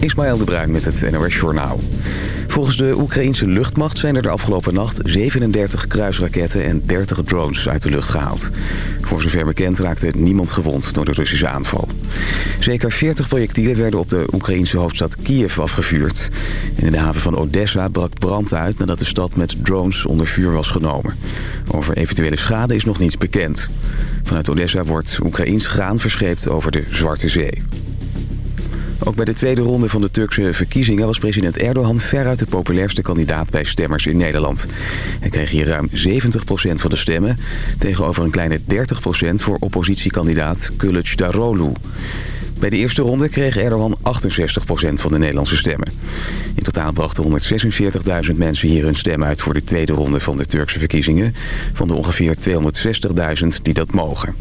Ismaël de Bruin met het NOS Journaal. Volgens de Oekraïense luchtmacht zijn er de afgelopen nacht 37 kruisraketten en 30 drones uit de lucht gehaald. Voor zover bekend raakte niemand gewond door de Russische aanval. Zeker 40 projectielen werden op de Oekraïense hoofdstad Kiev afgevuurd. in de haven van Odessa brak brand uit nadat de stad met drones onder vuur was genomen. Over eventuele schade is nog niets bekend. Vanuit Odessa wordt Oekraïens graan verscheept over de Zwarte Zee. Ook bij de tweede ronde van de Turkse verkiezingen was president Erdogan veruit de populairste kandidaat bij stemmers in Nederland. Hij kreeg hier ruim 70% van de stemmen tegenover een kleine 30% voor oppositiekandidaat Kılıç Darolu. Bij de eerste ronde kreeg Erdogan 68% van de Nederlandse stemmen. In totaal brachten 146.000 mensen hier hun stem uit voor de tweede ronde van de Turkse verkiezingen... van de ongeveer 260.000 die dat mogen.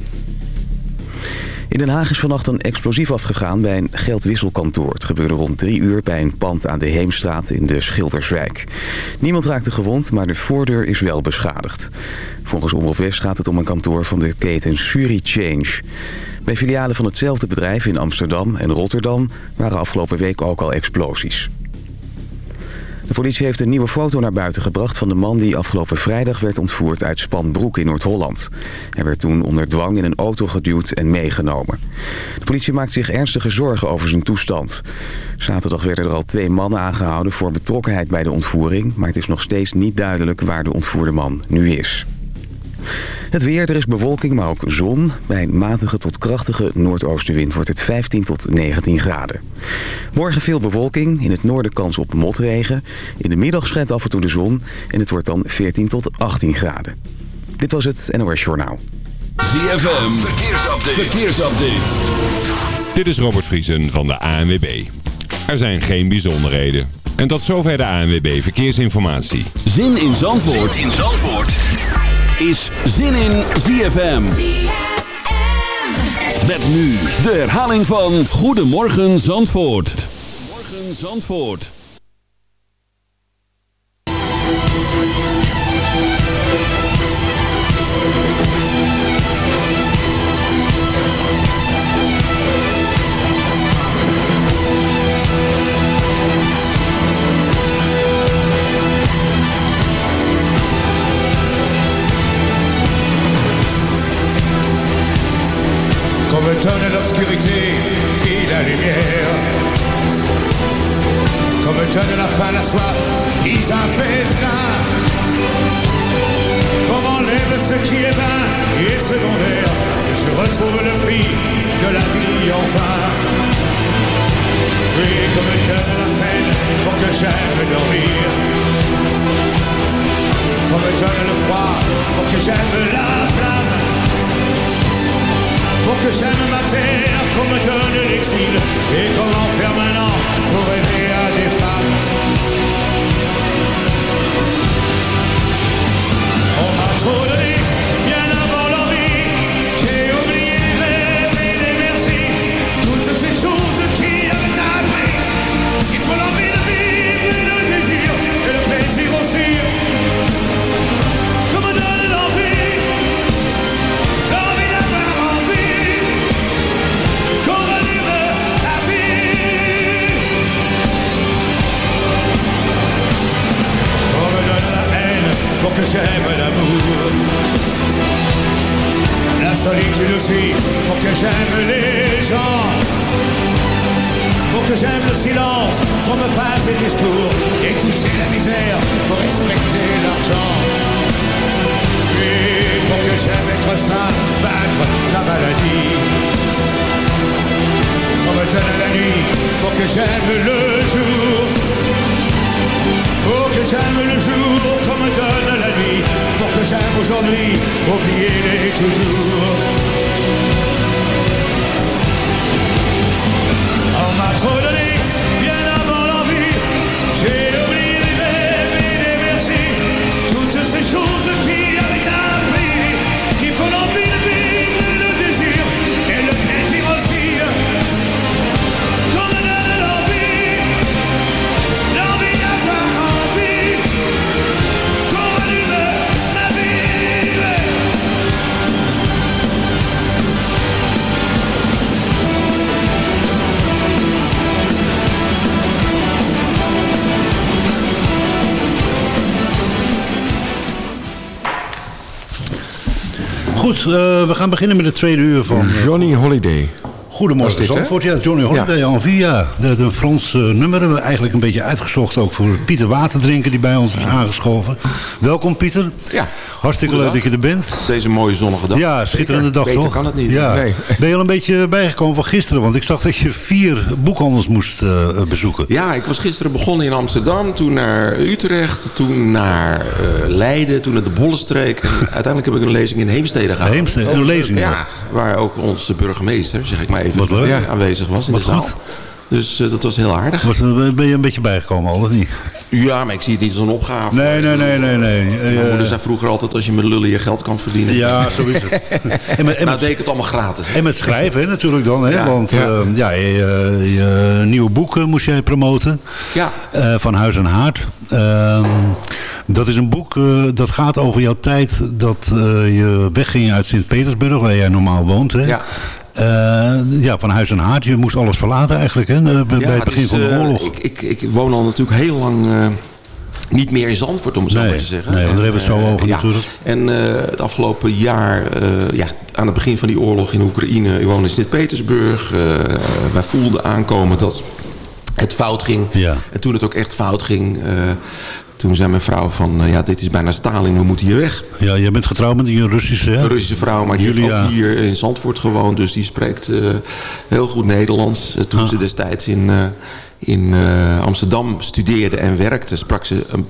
In Den Haag is vannacht een explosief afgegaan bij een geldwisselkantoor. Het gebeurde rond drie uur bij een pand aan de Heemstraat in de Schilderswijk. Niemand raakte gewond, maar de voordeur is wel beschadigd. Volgens Omroep West gaat het om een kantoor van de keten Suri Change. Bij filialen van hetzelfde bedrijf in Amsterdam en Rotterdam waren afgelopen week ook al explosies. De politie heeft een nieuwe foto naar buiten gebracht van de man die afgelopen vrijdag werd ontvoerd uit Spanbroek in Noord-Holland. Hij werd toen onder dwang in een auto geduwd en meegenomen. De politie maakt zich ernstige zorgen over zijn toestand. Zaterdag werden er al twee mannen aangehouden voor betrokkenheid bij de ontvoering, maar het is nog steeds niet duidelijk waar de ontvoerde man nu is. Het weer, er is bewolking, maar ook zon. Bij een matige tot krachtige noordoostenwind wordt het 15 tot 19 graden. Morgen veel bewolking, in het noorden kans op motregen. In de middag schijnt af en toe de zon en het wordt dan 14 tot 18 graden. Dit was het NOS Journaal. ZFM, verkeersupdate. verkeersupdate. Dit is Robert Vriesen van de ANWB. Er zijn geen bijzonderheden. En tot zover de ANWB Verkeersinformatie. Zin in Zandvoort. Zin in Zandvoort is zin in ZFM. Met nu de herhaling van Goedemorgen Zandvoort. Goedemorgen Zandvoort. Comme tonne l'obscurité qui la lumière. Comme tonne la faim, la soif, qui un. Festin Comme enlève ce qui est vain et secondaire Et je retrouve le prix de la vie enfin. Oui, comme tonne la peine pour que j'aime dormir. Comme tonne le froid pour que j'aime la flamme pour que j'aime ma terre qu'on me donne l'exil et comment faire maintenant pour rêver à des femmes. On m'a trop donné j'aime l'amour La solitude aussi pour que j'aime les gens Pour que j'aime le silence, qu'on me fasse des discours Et toucher la misère pour respecter l'argent et pour que j'aime être sain, battre la maladie. Qu'on me donne la nuit, pour que j'aime le jour. Pour que j'aime le jour, qu'on me donne la nuit. Pour que j'aime aujourd'hui, oubliez-les toujours. On m'a trop donné, Goed, eh, we gaan beginnen met het tweede uur van eh, Johnny Holiday. Goedemorgen dit, hè? Zandvoort. Ja, Johnny Holiday en Via. De, de Frans eh, nummer hebben we eigenlijk een beetje uitgezocht ook voor Pieter Waterdrinker die bij ons is aangeschoven. Welkom Pieter. Ja, Hartstikke leuk dat je er bent. deze mooie zonnige dag. Ja, schitterende dag Beter toch? kan het niet. Ja. Nee. Ben je al een beetje bijgekomen van gisteren? Want ik zag dat je vier boekhandels moest eh, bezoeken. Ja, ik was gisteren begonnen in Amsterdam, toen naar Utrecht, toen naar eh, Leiden, toen naar de Bollenstreek. En uiteindelijk heb ik een lezing in Heemstede gehad. Heemstede, een lezing. Ja, waar ook onze burgemeester, zeg ik maar even, Wat leuk. aanwezig was in Wat de zaal. goed. Dus eh, dat was heel aardig. Was, ben je een beetje bijgekomen al, of niet? Ja, maar ik zie het niet als een opgave. Nee, nee, nee, nee. nee. Mijn Eh, moeder zei vroeger altijd, als je met lullen je geld kan verdienen. ja, zo is het. En met, en nou deed ik het allemaal gratis. en met schrijven hè, natuurlijk dan. Hè? Ja. Want Ja. eh, ja, je, je- je nieuwe boek eh, moest jij promoten. Ja. Eh, van Huis en Haard. Ehm, dat is een boek eh, dat gaat over jouw tijd dat je wegging uit Sint-Petersburg, waar jij normaal woont. Hè? Ja. Eh, ja, van Huis en Haard. Je moest alles verlaten eigenlijk hè? eh, bij Ja, het begin van de eh, oorlog. Ik, ik, ik woon al natuurlijk heel lang niet meer in Zandvoort, om het zo Nee, maar te zeggen. nee, want daar hebben we het zo over natuurlijk. En het afgelopen jaar, ja, aan het begin van die oorlog in Oekraïne... ik woonde in Sint-Petersburg. wij voelden aankomen dat het fout ging. Ja. En toen het ook echt fout ging... toen zei mijn vrouw van, eh, ja, dit is bijna Stalin, we moeten hier weg. Ja, jij bent getrouwd met een Russische... Hè? Een Russische vrouw, maar die Julia. heeft ook hier in Zandvoort gewoond. Dus die spreekt eh, heel goed Nederlands. Eh, toen Ah. ze destijds in, in Amsterdam studeerde en werkte... sprak ze een,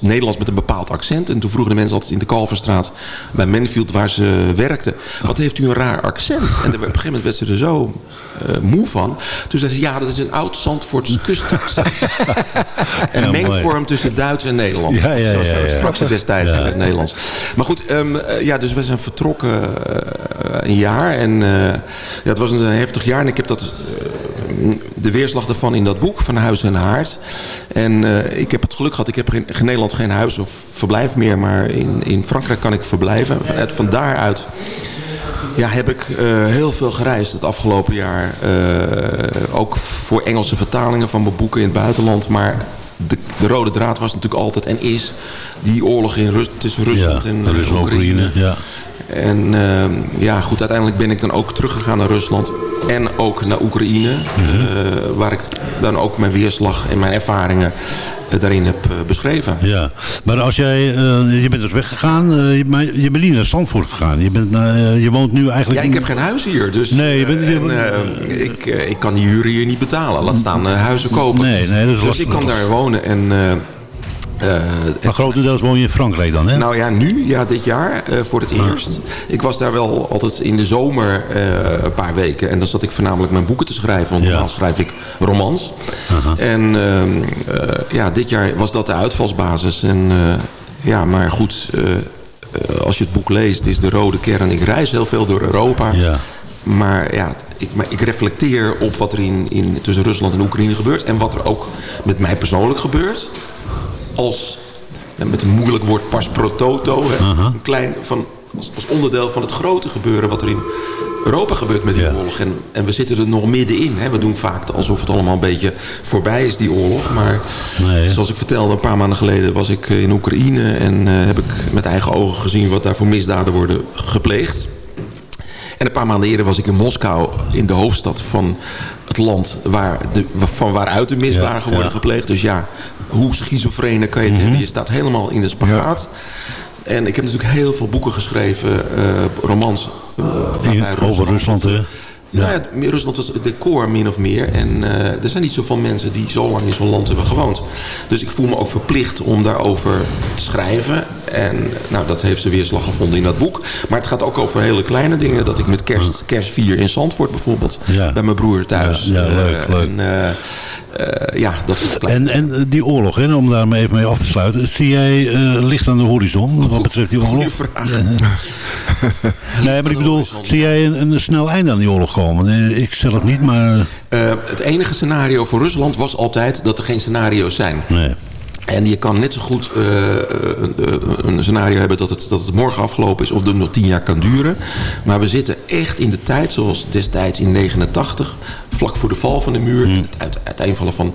Nederlands met een bepaald accent. En toen vroegen de mensen altijd in de Kalverstraat bij Manfield waar ze werkte... wat heeft u een raar accent? En op een gegeven moment werd ze er zo eh, moe van. Toen zei ze, ja, dat is een oud Zandvoorts kustaccent. een Ja, mengvorm tussen Duits en Nederlands. Ja, ja, ja, sprak ze destijds in het Nederlands. Maar goed, ehm, eh, ja, dus we zijn vertrokken eh, een jaar. En ja, het was een heftig jaar. En ik heb dat, de weerslag daarvan in dat boek, Van Huis en Haard. En eh, ik heb het geluk gehad, ik heb in, in Nederland geen huis of verblijf meer. Maar in, in Frankrijk kan ik verblijven. Vanuit van daaruit ja, heb ik eh, heel veel gereisd het afgelopen jaar. Eh, ook voor Engelse vertalingen van mijn boeken in het buitenland. Maar de, de rode draad was natuurlijk altijd en is die oorlog in Rus tussen Rusland ja, en Rusland. Oekraïne. Ja. En ehm, ja, goed, uiteindelijk ben ik dan ook teruggegaan naar Rusland en ook naar Oekraïne. Mhm. eh, waar ik dan ook mijn weerslag en mijn ervaringen eh, daarin heb eh, beschreven. Ja, maar als jij, je bent dus weggegaan, je, maar je bent niet naar Zandvoort gegaan. Je, bent je woont nu eigenlijk... Ja, ik heb geen huis hier, dus Nee, je bent- je- en, ik, ik kan die huren hier niet betalen. Laat staan huizen kopen. Nee, nee, dat is dus lastig. ik kan daar wonen en... eh, Maar grotendeels woon je in Frankrijk dan, hè? nou ja, nu, ja, dit jaar, eh, voor het eerst. Ik was daar wel altijd in de zomer eh, een paar weken. En dan zat ik voornamelijk mijn boeken te schrijven. Want Ja. normaal schrijf ik romans. En ehm, eh, ja, dit jaar was dat de uitvalsbasis. En ja, maar goed, als je het boek leest, is de rode kern. Ik reis heel veel door Europa. Ja. Maar ja, ik, maar ik reflecteer op wat er in, in, tussen Rusland en Oekraïne gebeurt. En wat er ook met mij persoonlijk gebeurt. Als, ja, met een moeilijk woord, pas pro toto. Hè, een klein, van, als, als onderdeel van het grote gebeuren wat er in Europa gebeurt met die Ja. oorlog. En, en we zitten er nog middenin. Hè. We doen vaak alsof het allemaal een beetje voorbij is, die oorlog. Maar Nee. zoals ik vertelde, een paar maanden geleden was ik eh, in Oekraïne. En eh, heb ik met eigen ogen gezien wat daar voor misdaden worden gepleegd. En een paar maanden eerder was ik in Moskou, in de hoofdstad van het land waar de, van waaruit de misdaden Ja, worden ja. gepleegd. Dus ja, hoe schizofrene kan je het hebben? Je staat helemaal in de spagaat. En ik heb natuurlijk heel veel boeken geschreven, eh, romans. eh, over Rusland, hè? Nou ja, Rusland was het decor min of meer. En eh, er zijn niet zoveel mensen die zo lang in zo'n land hebben gewoond. Dus ik voel me ook verplicht om daarover te schrijven. En nou, dat heeft zijn weerslag gevonden in dat boek. Maar het gaat ook over hele kleine dingen. Dat ik met kerst, kerst vier in Zandvoort bijvoorbeeld. Ja. Bij mijn broer thuis. Ja, ja, leuk, Eh, leuk. En, eh, eh, ja, dat kleine En, en eh, die oorlog, hè, om daar maar even mee af te sluiten. Zie jij eh, licht aan de horizon wat betreft die oorlog? Vraag. Nee, maar ik bedoel, zie jij een, een snel einde aan die oorlog komen? Eh, Ik zelf niet, maar... Eh, het enige scenario voor Rusland was altijd dat er geen scenario's zijn. Nee. En je kan net zo goed eh, een, een scenario hebben dat het, dat het morgen afgelopen is... of dat het nog tien jaar kan duren. Maar we zitten echt in de tijd, zoals destijds in 89... vlak voor de val van de muur, het uit, uiteenvallen van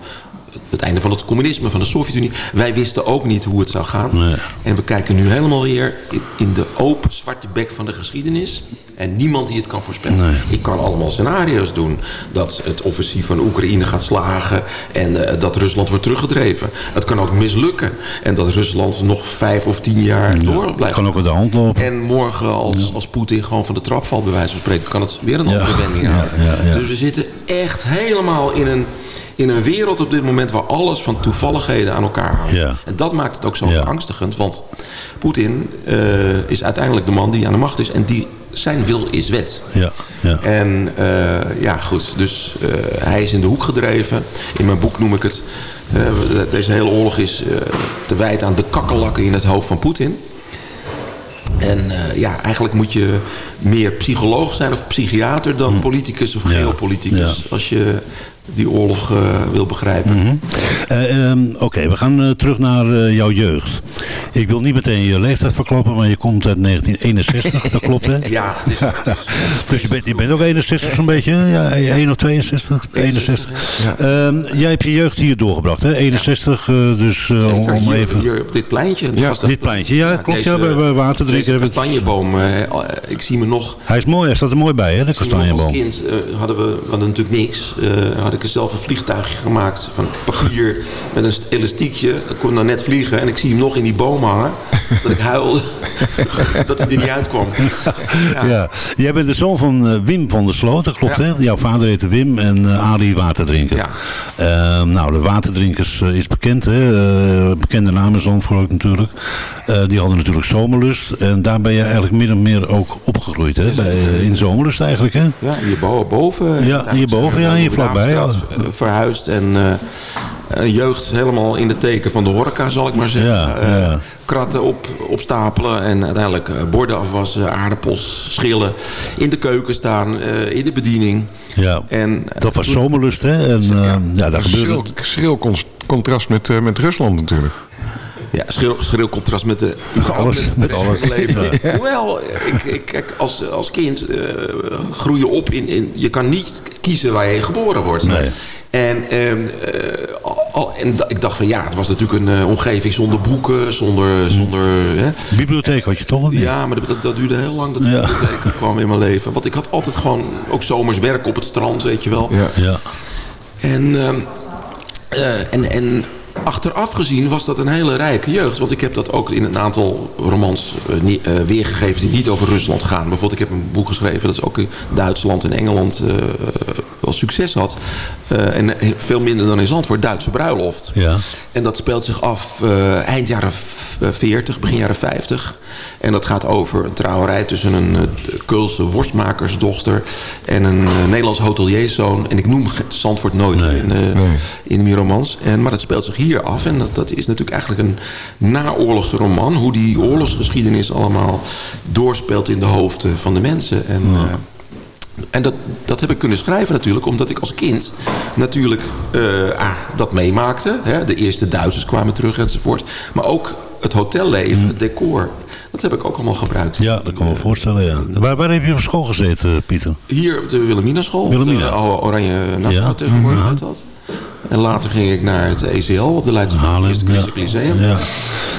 het einde van het communisme, van de Sovjet-Unie. Wij wisten ook niet hoe het zou gaan. Nee. En we kijken nu helemaal weer in de open zwarte bek van de geschiedenis. En niemand die het kan voorspellen. Nee. Ik kan allemaal scenario's doen. Dat het offensief van Oekraïne gaat slagen. En eh, dat Rusland wordt teruggedreven. Het kan ook mislukken. En dat Rusland nog vijf of tien jaar door Het blijft. kan ook uit de hand lopen. En morgen, als, als Poetin gewoon van de trap valt, bij wijze van spreken, kan het weer een Ja. andere wending Ja, houden. ja. Dus we zitten echt helemaal in een, in een wereld op dit moment waar alles van toevalligheden aan elkaar hangt. Ja. En dat maakt het ook zo Ja. beangstigend. Want Poetin eh, is uiteindelijk de man die aan de macht is. En die, zijn wil is wet. Ja, ja. En eh, ja, goed. Dus eh, hij is in de hoek gedreven. In mijn boek noem ik het. eh, deze hele oorlog is te wijten aan de kakkelakken in het hoofd van Poetin. En ja, eigenlijk moet je meer psycholoog zijn of psychiater dan politicus of Hm. Ja, geopoliticus. ja. Als je die oorlog eh, wil begrijpen. Mhm. Eh, ehm, Oké, we gaan eh, terug naar jouw jeugd. Ik wil niet meteen je leeftijd verklappen, maar je komt uit 1961, dat klopt hè? Ja, het is, het is Dus je bent, je bent ook 61 zo'n beetje, ja, 1 of 62? 61. Ehm, jij hebt je jeugd hier doorgebracht, hè? 61, eh, dus om hier, even... hier op dit pleintje. Ja, dat- dit pleintje, ja, klopt, ja, bij- bij Waterdrinker Deze hebben kastanjeboom, ik zie me nog... Hij is mooi, hij staat er mooi bij, hè, de nog als kastanjeboom. kind hadden we, we hadden natuurlijk niks. Had ik er zelf een vliegtuigje gemaakt van papier met een elastiekje. Dat kon dan net vliegen. En ik zie hem nog in die boom hangen. dat ik huilde dat hij er niet uitkwam. Ja. Ja. Jij bent de zoon van eh, Wim van der Sloot, dat klopt Ja. hè? Jouw vader heette Wim en eh, Ali Waterdrinker. Ja. Ehm, nou, de Waterdrinkers eh, is bekend hè? Bekende naam Zandvoort ook natuurlijk. Die hadden natuurlijk Zomerlust en daar ben je eigenlijk min of meer ook opgegroeid hè? Bij, in Zomerlust eigenlijk hè? Ja, hierboven. Ja, hierboven, ja, hier vlakbij, ja. Verhuisd en eh, een jeugd helemaal in de teken van de horeca, zal ik maar zeggen. Ja, Eh, ja. Kratten op, opstapelen en uiteindelijk eh, borden afwassen, aardappels, schillen. In de keuken staan, eh, in de bediening. Ja. En, eh, Dat was toen- Zomerlust hè? En eh, ja, daar Schril, gebeurde... schril cons- contrast met, eh, met Rusland natuurlijk. Ja, schril, schril contrast met de Alles, met, met het alles. leven. Hoewel, ik, ik, kijk, als, als kind eh, groei je op in, in... Je kan niet kiezen waar je geboren wordt. Nee. En, ehm, eh, al- en ik dacht van ja, het was natuurlijk een eh, omgeving zonder boeken, zonder... zonder hè. Bibliotheek had je toch? niet? Ja, maar dat, dat duurde heel lang dat de Ja. bibliotheek kwam in mijn leven. Want ik had altijd gewoon ook zomers werk op het strand, weet je wel. Ja. Ja. En, ehm, eh, en, en achteraf gezien was dat een hele rijke jeugd. Want ik heb dat ook in een aantal romans eh, eh, weergegeven die niet over Rusland gaan. Bijvoorbeeld, ik heb een boek geschreven dat ook in Duitsland en Engeland eh, wel succes had. Eh, en veel minder dan in Zandvoort, Duitse bruiloft. Ja. En dat speelt zich af eh, eind jaren v- eh, 40, begin jaren 50. En dat gaat over een trouwerij tussen een eh, Keulse worstmakersdochter en een Nederlands hotelierszoon. En ik noem Zandvoort nooit in, eh, in mijn romans. En, maar dat speelt zich hier af. En dat, dat is natuurlijk eigenlijk een naoorlogse roman. Hoe die oorlogsgeschiedenis allemaal doorspeelt in de hoofden van de mensen. En, eh, en dat, dat heb ik kunnen schrijven natuurlijk, omdat ik als kind natuurlijk eh, ah, dat meemaakte. Hè? De eerste Duitsers kwamen terug enzovoort. Maar ook het hotelleven, het decor, dat heb ik ook allemaal gebruikt. ja, dat kan ik me voorstellen, ja. Waar, waar heb je op school gezeten, Pieter? Hier op de Wilhelmina school, Wilhelmina. de oude Oranje Nassau Ja. tegenwoordig Ja. heet dat. En later ging ik naar het ECL op de Leidse. Christelijk Lyceum. Ja.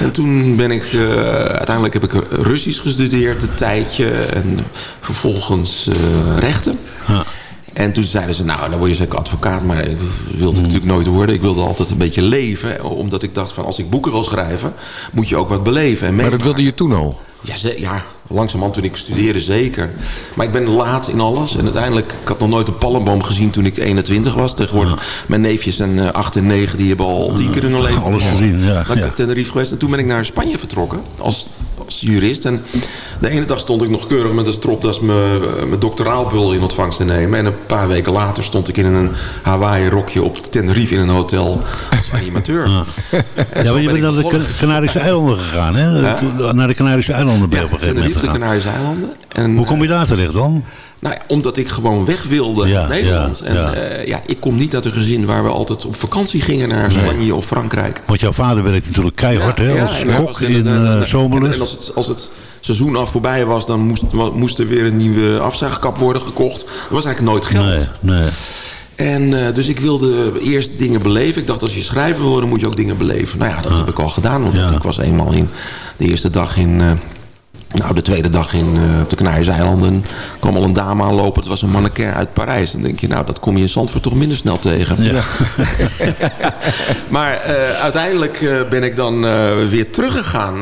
En toen ben ik, eh, uiteindelijk heb ik Russisch gestudeerd een tijdje. En vervolgens eh, rechten. Ja. En toen zeiden ze, nou, dan word je zeker advocaat. Maar dat wilde ik natuurlijk nooit worden. Ik wilde altijd een beetje leven. Omdat ik dacht van, als ik boeken wil schrijven... moet je ook wat beleven. En Maar dat wilde je toen al. Ja, ze- ja, langzamerhand toen ik studeerde zeker. Maar ik ben laat in alles. En uiteindelijk, ik had nog nooit een palmboom gezien toen ik 21 was. Tegenwoordig, mijn neefjes zijn 8 en 9, die hebben al tien keer in hun leven Alles gezien, ja, Dan ben ik ja. op Tenerife geweest. En toen ben ik naar Spanje vertrokken als, als jurist. En de ene dag stond ik nog keurig met een stropdas mijn, eh, mijn doctoraalbul in ontvangst te nemen. En een paar weken later stond ik in een Hawaii rokje op Tenerife in een hotel als animateur. Ja, zo maar je ben bent naar de Canarische eilanden gegaan, hè? Ja. Naar de Canarische eilanden ben je Ja, op een gegeven moment Tenerife, de. Canarische eilanden. En, Hoe kom je daar terecht dan? Nou ja, omdat ik gewoon weg wilde Ja, Nederland. ja, en ja. eh, ja, ik kom niet uit een gezin waar we altijd op vakantie gingen naar Spanje of Frankrijk. Want jouw vader werkt natuurlijk keihard, hè? Als kok in eh Zomerlust. En als het, als het seizoen af voorbij was, dan moest, moest er weer een nieuwe afzuigkap worden gekocht. Er was eigenlijk nooit geld. Nee, nee. En eh, dus ik wilde eerst dingen beleven. Ik dacht, als je schrijver wil worden, moet je ook dingen beleven. Nou ja, dat heb ik al gedaan. Want ik was eenmaal in de eerste dag in... nou, de tweede dag in, eh, op de Canarische eilanden kwam al een dame aanlopen. Het was een mannequin uit Parijs. Dan denk je, nou, dat kom je in Zandvoort toch minder snel tegen. maar eh, uiteindelijk eh, ben ik dan weer teruggegaan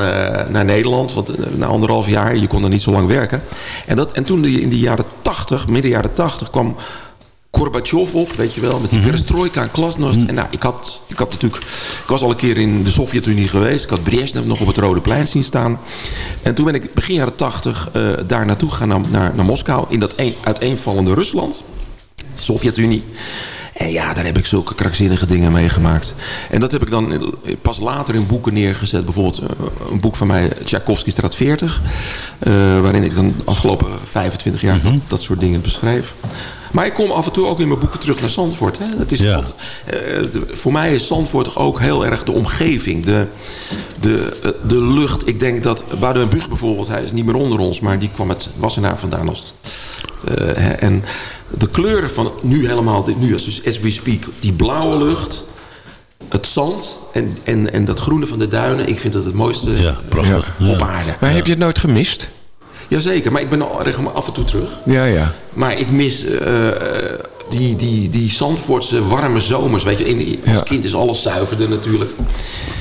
naar Nederland. Want na anderhalf jaar, je kon er niet zo lang werken. En, dat, en toen die- in de jaren tachtig, midden jaren tachtig, kwam Gorbachev op, weet je wel, met die perestroika en glasnost. En nou, ik had, ik had natuurlijk, ik was al een keer in de Sovjet-Unie geweest. Ik had Brezhnev nog op het Rode Plein zien staan. En toen ben ik begin jaren tachtig eh, daar naartoe gegaan, naar, naar, naar Moskou, in dat een, uiteenvallende Rusland. Sovjet-Unie. En ja, daar heb ik zulke krankzinnige dingen meegemaakt. En dat heb ik dan pas later in boeken neergezet. Bijvoorbeeld eh, een boek van mij, Tchaikovsky Straat 40. eh, waarin ik dan de afgelopen 25 jaar dat, dat soort dingen beschrijf. Maar ik kom af en toe ook in mijn boeken terug naar Zandvoort. Hè. Het is Ja. altijd, eh, de- voor mij is Zandvoort toch ook heel erg de omgeving. De, de, eh, de lucht. Ik denk dat Buug bijvoorbeeld, hij is niet meer onder ons. Maar die kwam met Wassenaar vandaan als eh, hè, en de kleuren van nu helemaal, nu als, dus as we speak, die blauwe lucht, het zand en, en, en dat groene van de duinen. Ik vind dat het mooiste Ja, prachtig. Ja. op aarde. Maar heb je het nooit gemist? Jazeker, maar ik ben al regelmatig af en toe terug. Ja, ja. Maar ik mis eh, eh, die, die, die Zandvoortse warme zomers. Weet je, in, als Ja. kind is alles zuiverder natuurlijk.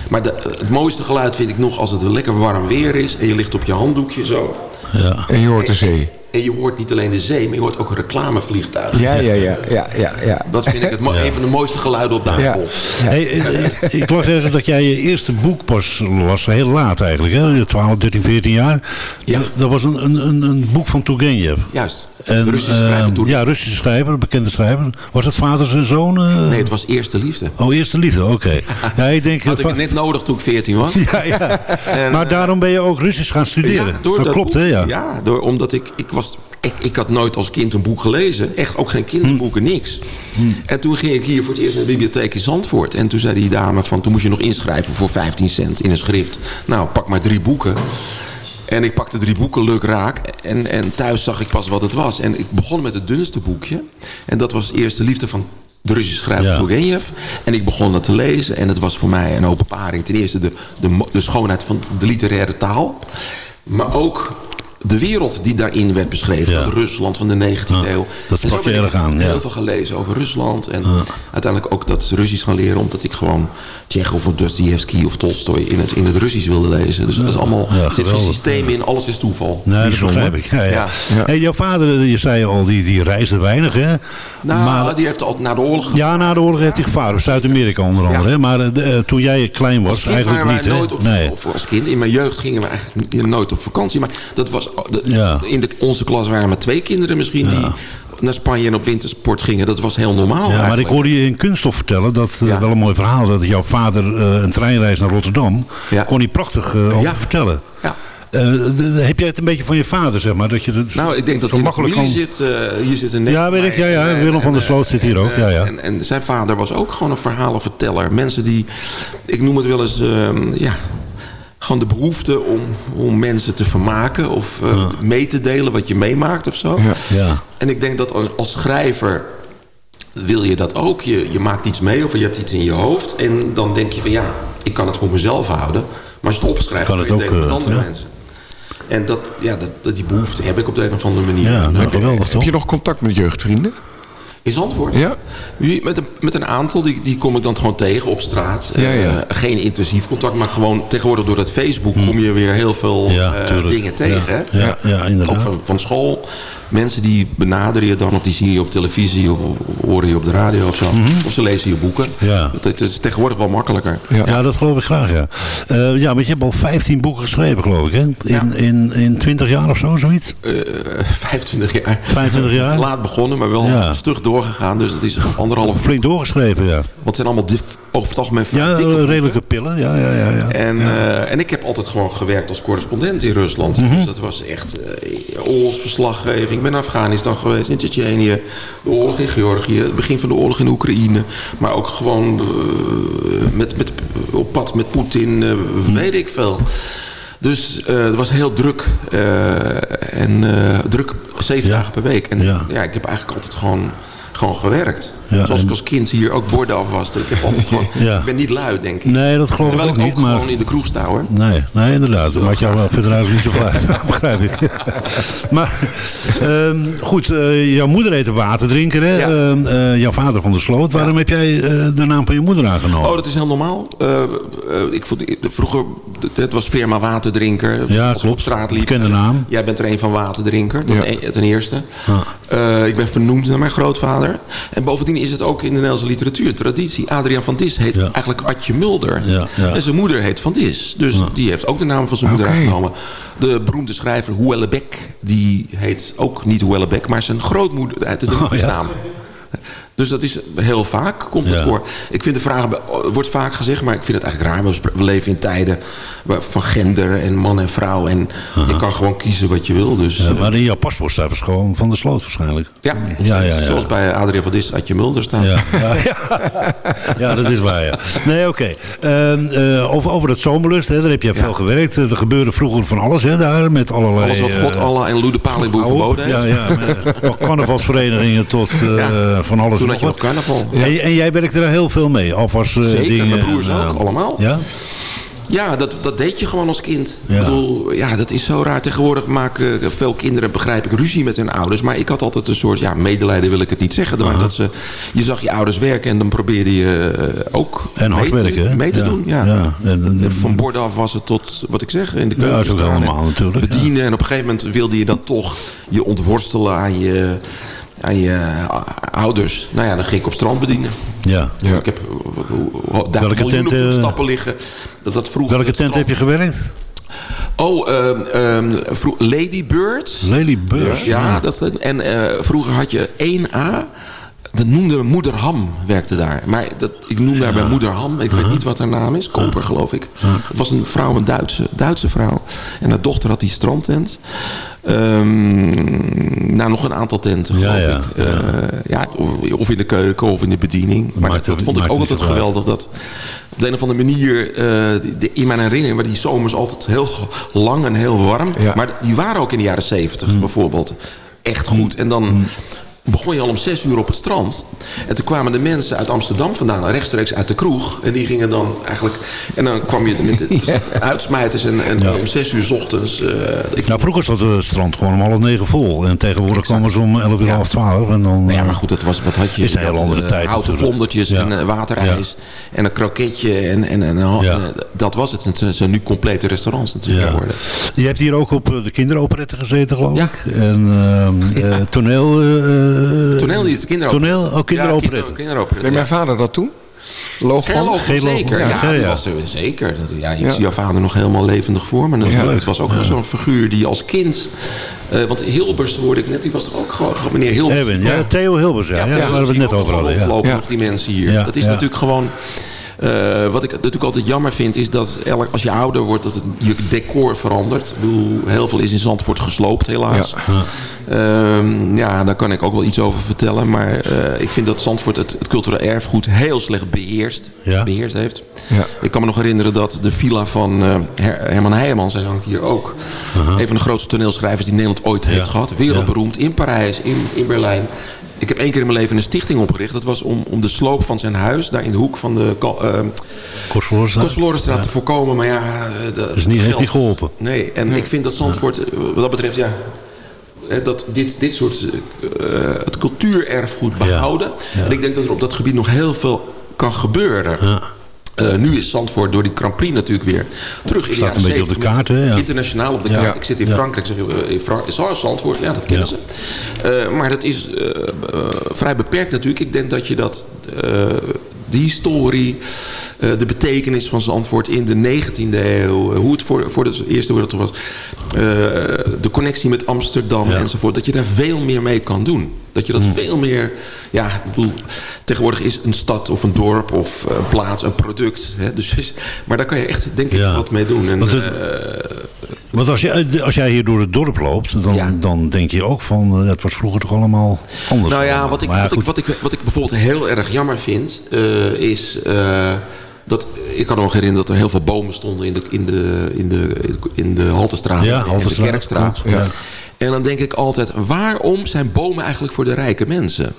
Maar de, het mooiste geluid vind ik nog als het lekker warm weer is. En je ligt op je handdoekje zo. Ja. En je hoort de zee. En je hoort niet alleen de zee, maar je hoort ook een reclamevliegtuig. Ja, ja, ja, ja, ja, ja. Dat vind ik het een van de mooiste geluiden op de Ja. aardbol. Hey, eh, eh, ik las ergens dat jij je eerste boek pas was, heel laat eigenlijk, hè? 12, 13, 14 jaar. Ja. Dat was een, een, een, een boek van Turgenev. Juist. En, Russische schrijver eh, toen. Ja, Russische schrijver, bekende schrijver. Was het vader en zoon? eh? Nee, het was eerste liefde. Oh, eerste liefde, oké. Ja, ik denk... Had ik het net nodig toen ik 14 was. ja, ja. En, maar eh, daarom ben je ook Russisch gaan studeren. door dat, klopt, hè? Ja. Ja, door, omdat ik, ik was... Ik, ik had nooit als kind een boek gelezen. Echt ook geen kinderboeken, niks. En toen ging ik hier voor het eerst naar de bibliotheek in Zandvoort. En toen zei die dame van... Toen moest je nog inschrijven voor 15 cent in een schrift. Nou, pak maar drie boeken. En ik pakte drie boeken, leuk raak. En, en thuis zag ik pas wat het was. En ik begon met het dunste boekje. En dat was Eerste Liefde van de Russische schrijver Ja. Turgenev. En ik begon dat te lezen. En het was voor mij een openbaring. Ten eerste de, de, de schoonheid van de literaire taal. Maar ook de wereld die daarin werd beschreven. Ja. Dat Rusland van de 19e Ja, eeuw. dat sprak je erg aan, ja. Heel veel gelezen over Rusland. En uiteindelijk ook dat Russisch gaan leren. Omdat ik gewoon Tsjechov of Dostoevsky of Tolstoy in het, in het Russisch wilde lezen. Dus dat is allemaal, Ja, er zit geen systeem in. Alles is toeval. Nee, dat begrijp ik. Ja, ja. Ja. Ja. Hey, jouw vader, je zei al, die, die reisde weinig, hè? Nou, maar, die heeft altijd na de oorlog ja, na de oorlog heeft hij gevaren. Zuid-Amerika onder andere. Ja. hè? Maar eh, de, eh, toen jij klein was, Als kind eigenlijk waren niet, wij hè? nooit op, nee. of als kind. In mijn jeugd gingen we eigenlijk nooit op vakantie. Maar dat was, de- Ja. in de, onze klas waren maar twee kinderen misschien die naar Spanje en op wintersport gingen. Dat was heel normaal Ja, maar ik hoorde je in Kunststof vertellen, dat eh, wel een mooi verhaal, dat jouw vader eh, een treinreis naar Rotterdam, Ja. kon hij prachtig eh, over Ja. vertellen. Ja. Heb jij het een beetje van je vader, zeg maar? Dat je Nou, ik denk dat hij makkelijk kan... zit. hier zit een Ja, weet ik, ja, ja. Willem van der Sloot zit hier ook, ja, ja. En, en zijn vader was ook gewoon een verhalenverteller. Mensen die, ik noem het wel eens, ehm, ja, gewoon de behoefte om, om mensen te vermaken of eh, mee te delen wat je meemaakt of zo. Ja. Ja. En ik denk dat als, als schrijver wil je dat ook. Je, je maakt iets mee of je hebt iets in je hoofd. En dan denk je van ja, ik kan het voor mezelf houden. Maar als je het opschrijft, Kan kan het je het delen ook, met eh, andere ja. mensen. En dat, ja, dat, dat, die behoefte heb ik op de een of andere manier. Ja, nou, eh, geweldig Heb toch? je nog contact met jeugdvrienden? Is antwoord. Ja. Met een, met een aantal, die, die kom ik dan gewoon tegen op straat. Ja, ja. Eh, geen intensief contact, maar gewoon tegenwoordig door dat Facebook kom je weer heel veel Hm. Ja, eh, dingen tegen. Ja, ja, inderdaad. Ook van, van school. Mensen die benaderen je dan, of die zie je op televisie of horen je op de radio of zo. Of ze lezen je boeken. Mhm. Ja. Dat, is tegenwoordig wel makkelijker. Ja. dat geloof ik graag, ja. Eh, ja, want je hebt al 15 boeken geschreven, geloof ik, hè? In, Ja. in, in 20 jaar of zo, zoiets? Eh 25 jaar. 25 jaar? Laat begonnen, maar wel stug doorgegaan. Dus het is anderhalf. Flink doorgeschreven, ja. Want het zijn allemaal over het algemeen Ja, dikke redelijke pillen, ja, ja, ja. ja. En, eh, en ik heb altijd gewoon gewerkt als correspondent in Rusland. Mhm. Dus dat was echt eh oorlogsverslaggeving. Ik ben in Afghanistan geweest, in Tsjetsjenië. De oorlog in Georgië, het begin van de oorlog in Oekraïne. Maar ook gewoon eh, met, met, op pad met Poetin, weet ik veel. Dus eh, het was heel druk. en druk zeven Ja. dagen per week. En Ja. ja. ik heb eigenlijk altijd gewoon, gewoon gewerkt. Ja, Zoals ik als kind hier ook borden afwaste. Ik, heb altijd gewoon, Ja. ik ben niet lui, denk ik. Nee, dat geloof Terwijl ik ik ook niet. Maar... gewoon in de kroeg sta, hoor. Nee, nee, inderdaad. Dat maakt jou wel verder eigenlijk niet zo uit. begrijp ik. maar ehm, goed, eh, jouw moeder heette Waterdrinker, hè? Ja. Ehm, eh, jouw vader van der Sloot. Waarom heb jij eh, de naam van je moeder aangenomen? Oh, dat is heel normaal. Eh, eh, ik vond, ik- vroeger, het was firma Waterdrinker. Ja, Als ik klopt. op straat liep. Bekende naam. Jij bent er een van Waterdrinker, een- ten eerste. Ah. Eh, ik ben vernoemd naar mijn grootvader. En bovendien is het ook in de Nederlandse literatuur traditie. Adriaan van Dis heet Ja. eigenlijk Adje Mulder. Ja, ja. En zijn moeder heet Van Dis. Dus die heeft ook de naam van zijn moeder aangenomen. De beroemde schrijver Huellebeck, die heet ook niet Huellebeck, maar zijn grootmoeder, het is de Oh, ja. moedersnaam. Dus dat is heel vaak, komt het Ja. voor. Ik vind de vraag, wordt vaak gezegd, maar ik vind het eigenlijk raar. We leven in tijden van gender en man en vrouw. En je kan gewoon kiezen wat je wil. Dus, Ja, eh, maar in jouw paspoort staat het gewoon van der Sloot waarschijnlijk. ja, ja, ja, ja. zoals bij Adriaan van Dis, Adje Mulder staat. Ja, ja, ja. ja, dat is waar, ja. Nee, oké. Ehm, eh, over, over dat zomerlust, hè, daar heb je veel gewerkt. Er gebeurde vroeger van alles hè, daar, met allerlei... Alles wat God, eh, Allah en Loede op. verboden heeft. Ja, ja. carnavalsverenigingen tot eh, Ja. van alles had je nog. En, en jij werkte daar heel veel mee? Alvast eh, Zeker, dingen... mijn broers eh, ook, allemaal. Ja? Ja, dat, dat deed je gewoon als kind. Ja. Ik bedoel, ja, dat is zo raar. Tegenwoordig maken veel kinderen, begrijp ik, ruzie met hun ouders. Maar ik had altijd een soort, ja, medelijden wil ik het niet zeggen. Maar dat ze, je zag je ouders werken en dan probeerde je eh, ook En hard mee, werken, te, mee te Ja, doen. Ja. ja. En- Van borden afwassen tot, wat ik zeg, in de Ja, keuken dat is ook allemaal natuurlijk, ja. Bedienen. En op een gegeven moment wilde je dan toch je ontworstelen aan je, aan je eh, ouders. Nou ja, dan ging ik op strand bedienen. Ja. Ja. Ik heb eh, daar Welke miljoenen tent, eh, voetstappen liggen. Dat dat vroeger Welke tent heb je gewerkt? Oh, ehm ehm, vro- Lady Bird. Lely Beurs. Ja, dat, en eh, vroeger had je 1A. Dat noemde Moeder Ham, werkte daar. Maar dat, ik noem daar bij Moeder Ham. Ik weet niet wat haar naam is. Koper, geloof ik. Het was een vrouw, een Duitse, Duitse vrouw. En haar dochter had die strandtent. Ehm, nou, nog een aantal tenten, geloof ja, ik. Eh, ja, of in de keuken of in de bediening. Maar dat, vond ik ook altijd geweldig. Dat op de een of andere manier, eh, die- in mijn herinnering... waar die zomers altijd heel lang en heel warm. Maar die waren ook in de jaren zeventig Mm. bijvoorbeeld echt goed. En dan begon je al om zes uur op het strand. En toen kwamen de mensen uit Amsterdam vandaan, rechtstreeks uit de kroeg. En die gingen dan eigenlijk... En dan kwam je met uitsmijters en, en om zes uur 's ochtends... eh, ik, Nou, vroeger zat het strand gewoon om half negen vol. En tegenwoordig kwamen ze om elf uur, Ja. half twaalf. En dan, Nou ja, eh, maar goed, dat was, wat had je? Is een hele andere eh, tijd Houten vlondertjes en waterijs. En een kroketje. En, en, en, dat was het. Het zijn nu complete restaurants natuurlijk geworden. Je hebt hier ook op de kinderoperetten gezeten, geloof Ja. ik. En eh, toneel... Toneel, die is kinderoperetten. Toneel, oh, kinderoperetten. Ja, kinder- kinderoperetten, Deed ja. mijn vader dat toen? Loogman? Zeker. Ja, Ja, ja. was er zeker. Dat, ja, ik Ja. zie jouw vader nog helemaal levendig voor me. natuurlijk. Ja. het was ook zo'n figuur die als kind... eh, want Hilbers hoorde ik net, die was toch ook gewoon... meneer Hilbers. Ja, Theo Hilbers, ja. ja, Theo waar we het net over hadden. Ja. rondlopen, Ja. nog die mensen hier. Ja, Dat is ja. natuurlijk gewoon... eh, wat ik natuurlijk altijd jammer vind, is dat elk, als je ouder wordt, dat het, je decor verandert. Ik bedoel, heel veel is in Zandvoort gesloopt, helaas. Ja, ja daar kan ik ook wel iets over vertellen. Maar eh, ik vind dat Zandvoort het, het cultureel erfgoed heel slecht beheerst, Ja. beheerst heeft. Ja. Ik kan me nog herinneren dat de villa van eh, Her- Herman Heijmans, hij hangt hier ook. Een van de grootste toneelschrijvers die Nederland ooit heeft gehad. Wereldberoemd in Parijs, in, in Berlijn. Ik heb één keer in mijn leven een stichting opgericht. Dat was om, om de sloop van zijn huis, daar in de hoek van de Kal- eh, Kostverlorenstraat. Te voorkomen. Maar ja, eh, dat Dus niet- heeft geld- niet geholpen. Nee, en ik vind dat Zandvoort, eh, wat dat betreft, ja... Dat dit, dit soort eh, eh, het cultuurerfgoed behouden. Ja. En ik denk dat er op dat gebied nog heel veel kan gebeuren. Ja. Eh, nu is Zandvoort door die Grand Prix natuurlijk weer terug in de jaren een beetje op de 70 kaart, hè, ja. Internationaal op de Ja. kaart. Ik zit in Ja. Frankrijk. Zeg, eh, in Zandvoort, ja, dat kennen ze. Eh, maar dat is vrij beperkt natuurlijk. Ik denk dat je dat... de historie, de betekenis van Zandvoort in de 19e eeuw, hoe het voor, voor de Eerste Wereldoorlog was, de connectie met Amsterdam Ja. enzovoort, dat je daar veel meer mee kan doen. Dat je dat Hmm. veel meer, ja, ik bedoel, tegenwoordig is een stad of een dorp of een plaats een product. Hè? Dus, is- maar daar kan je echt, denk ik, Ja. wat mee doen. En, Want het- eh, Want als, je, als jij hier door het dorp loopt, dan, Ja. dan denk je ook van, eh, dat was vroeger toch allemaal anders. Nou ja, wat ik, wat, ik, wat, ik, wat ik bijvoorbeeld heel erg jammer vind, eh, is eh, dat ik kan me nog herinneren dat er heel veel bomen stonden in de, in de, in de, in de Haltestraat Ja, en de Kerkstraat. ja. En dan denk ik altijd, waarom zijn bomen eigenlijk voor de rijke mensen?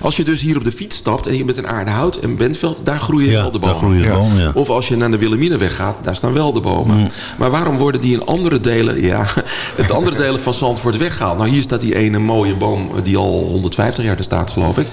Als je dus hier op de fiets stapt en je bent in Aardehout en Bentveld, daar groeien Ja, wel de daar bomen. groeien bomen, ja. Of als je naar de Willemineweg gaat, daar staan wel de bomen. Maar waarom worden die in andere delen, ja, de andere delen van Zandvoort weggehaald? Nou, hier staat die ene mooie boom die al 150 jaar er staat, geloof ik.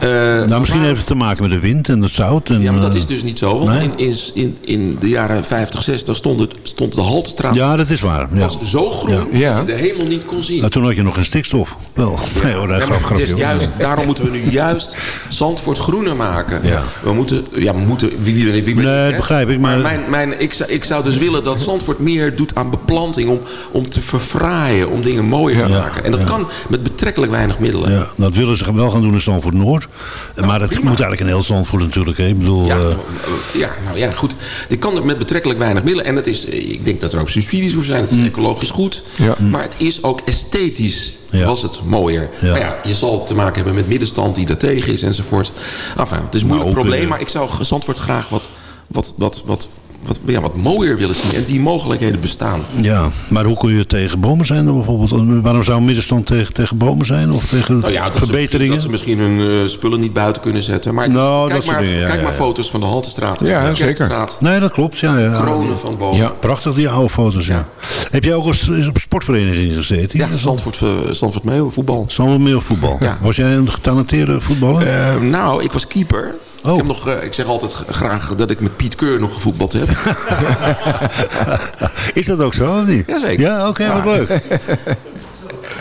Eh, Nou, misschien waar- heeft het te maken met de wind en het zout. En, ja, maar dat eh, is dus niet zo. Want nee? in, in, in, in de jaren 50, 60 stond, het, stond de Haltestraat Ja, dat is waar. Ja. was zo groen Ja. dat je de hemel niet kon zien. Nou, toen had je nog geen stikstof. Wel, nee hoor, dat Ja, grap, maar is juist, daarom moeten we nu juist Zandvoort groener maken. Ja. We moeten, ja, we moeten, wie, wie, wie, wie Nee, dat begrijp ik, maar- mijn, mijn, ik, zou, ik zou dus willen dat Zandvoort meer doet aan beplanting om, om te verfraaien, om dingen mooier te Ja. maken. En dat Ja. kan met betrekkelijk weinig middelen. Ja, dat willen ze wel gaan doen in Zandvoort Noord. Maar dat prima. moet eigenlijk in heel Zandvoort natuurlijk. Hè. Ik bedoel, Ja, eh, ja, nou ja, goed. Ik kan het met betrekkelijk weinig middelen. En het is, ik denk dat er ook subsidies voor zijn. Het is ecologisch goed. Ja. Maar het is ook esthetisch. Ja. Was het mooier. Ja. Maar ja, je zal te maken hebben met middenstand die er tegen is enzovoort. Enfin, het is een moeilijk ook, probleem. eh, Maar ik zou Zandvoort graag wat, wat, wat, wat, wat, ja, wat mooier willen zien. En die mogelijkheden bestaan. ja, maar hoe kun je tegen bomen zijn dan bijvoorbeeld? Waarom zou een middenstand tegen, tegen bomen zijn? Of tegen Nou ja, dat ze, verbeteringen? dat ze misschien hun eh, spullen niet buiten kunnen zetten. Maar Nou, kijk, maar, dingen, ja, kijk ja, maar foto's van de Haltestraat. Ja, de zeker. Nee, dat klopt. Ja, ja. Kronen van bomen. Ja. Prachtig, die oude foto's. Ja. Heb jij ook eens eens op sportverenigingen gezeten? Ja, Zandvoort, eh, Zandvoort Meeuwen, voetbal. Zandvoort meer voetbal. Ja. Was jij een getalenteerde voetballer? Eh, nou, ik was keeper. Oh. Ik, heb nog, eh, ik zeg altijd graag dat ik met Piet Keur nog gevoetbald heb. Is dat ook zo of niet? Jazeker. Ja, oké, wat leuk.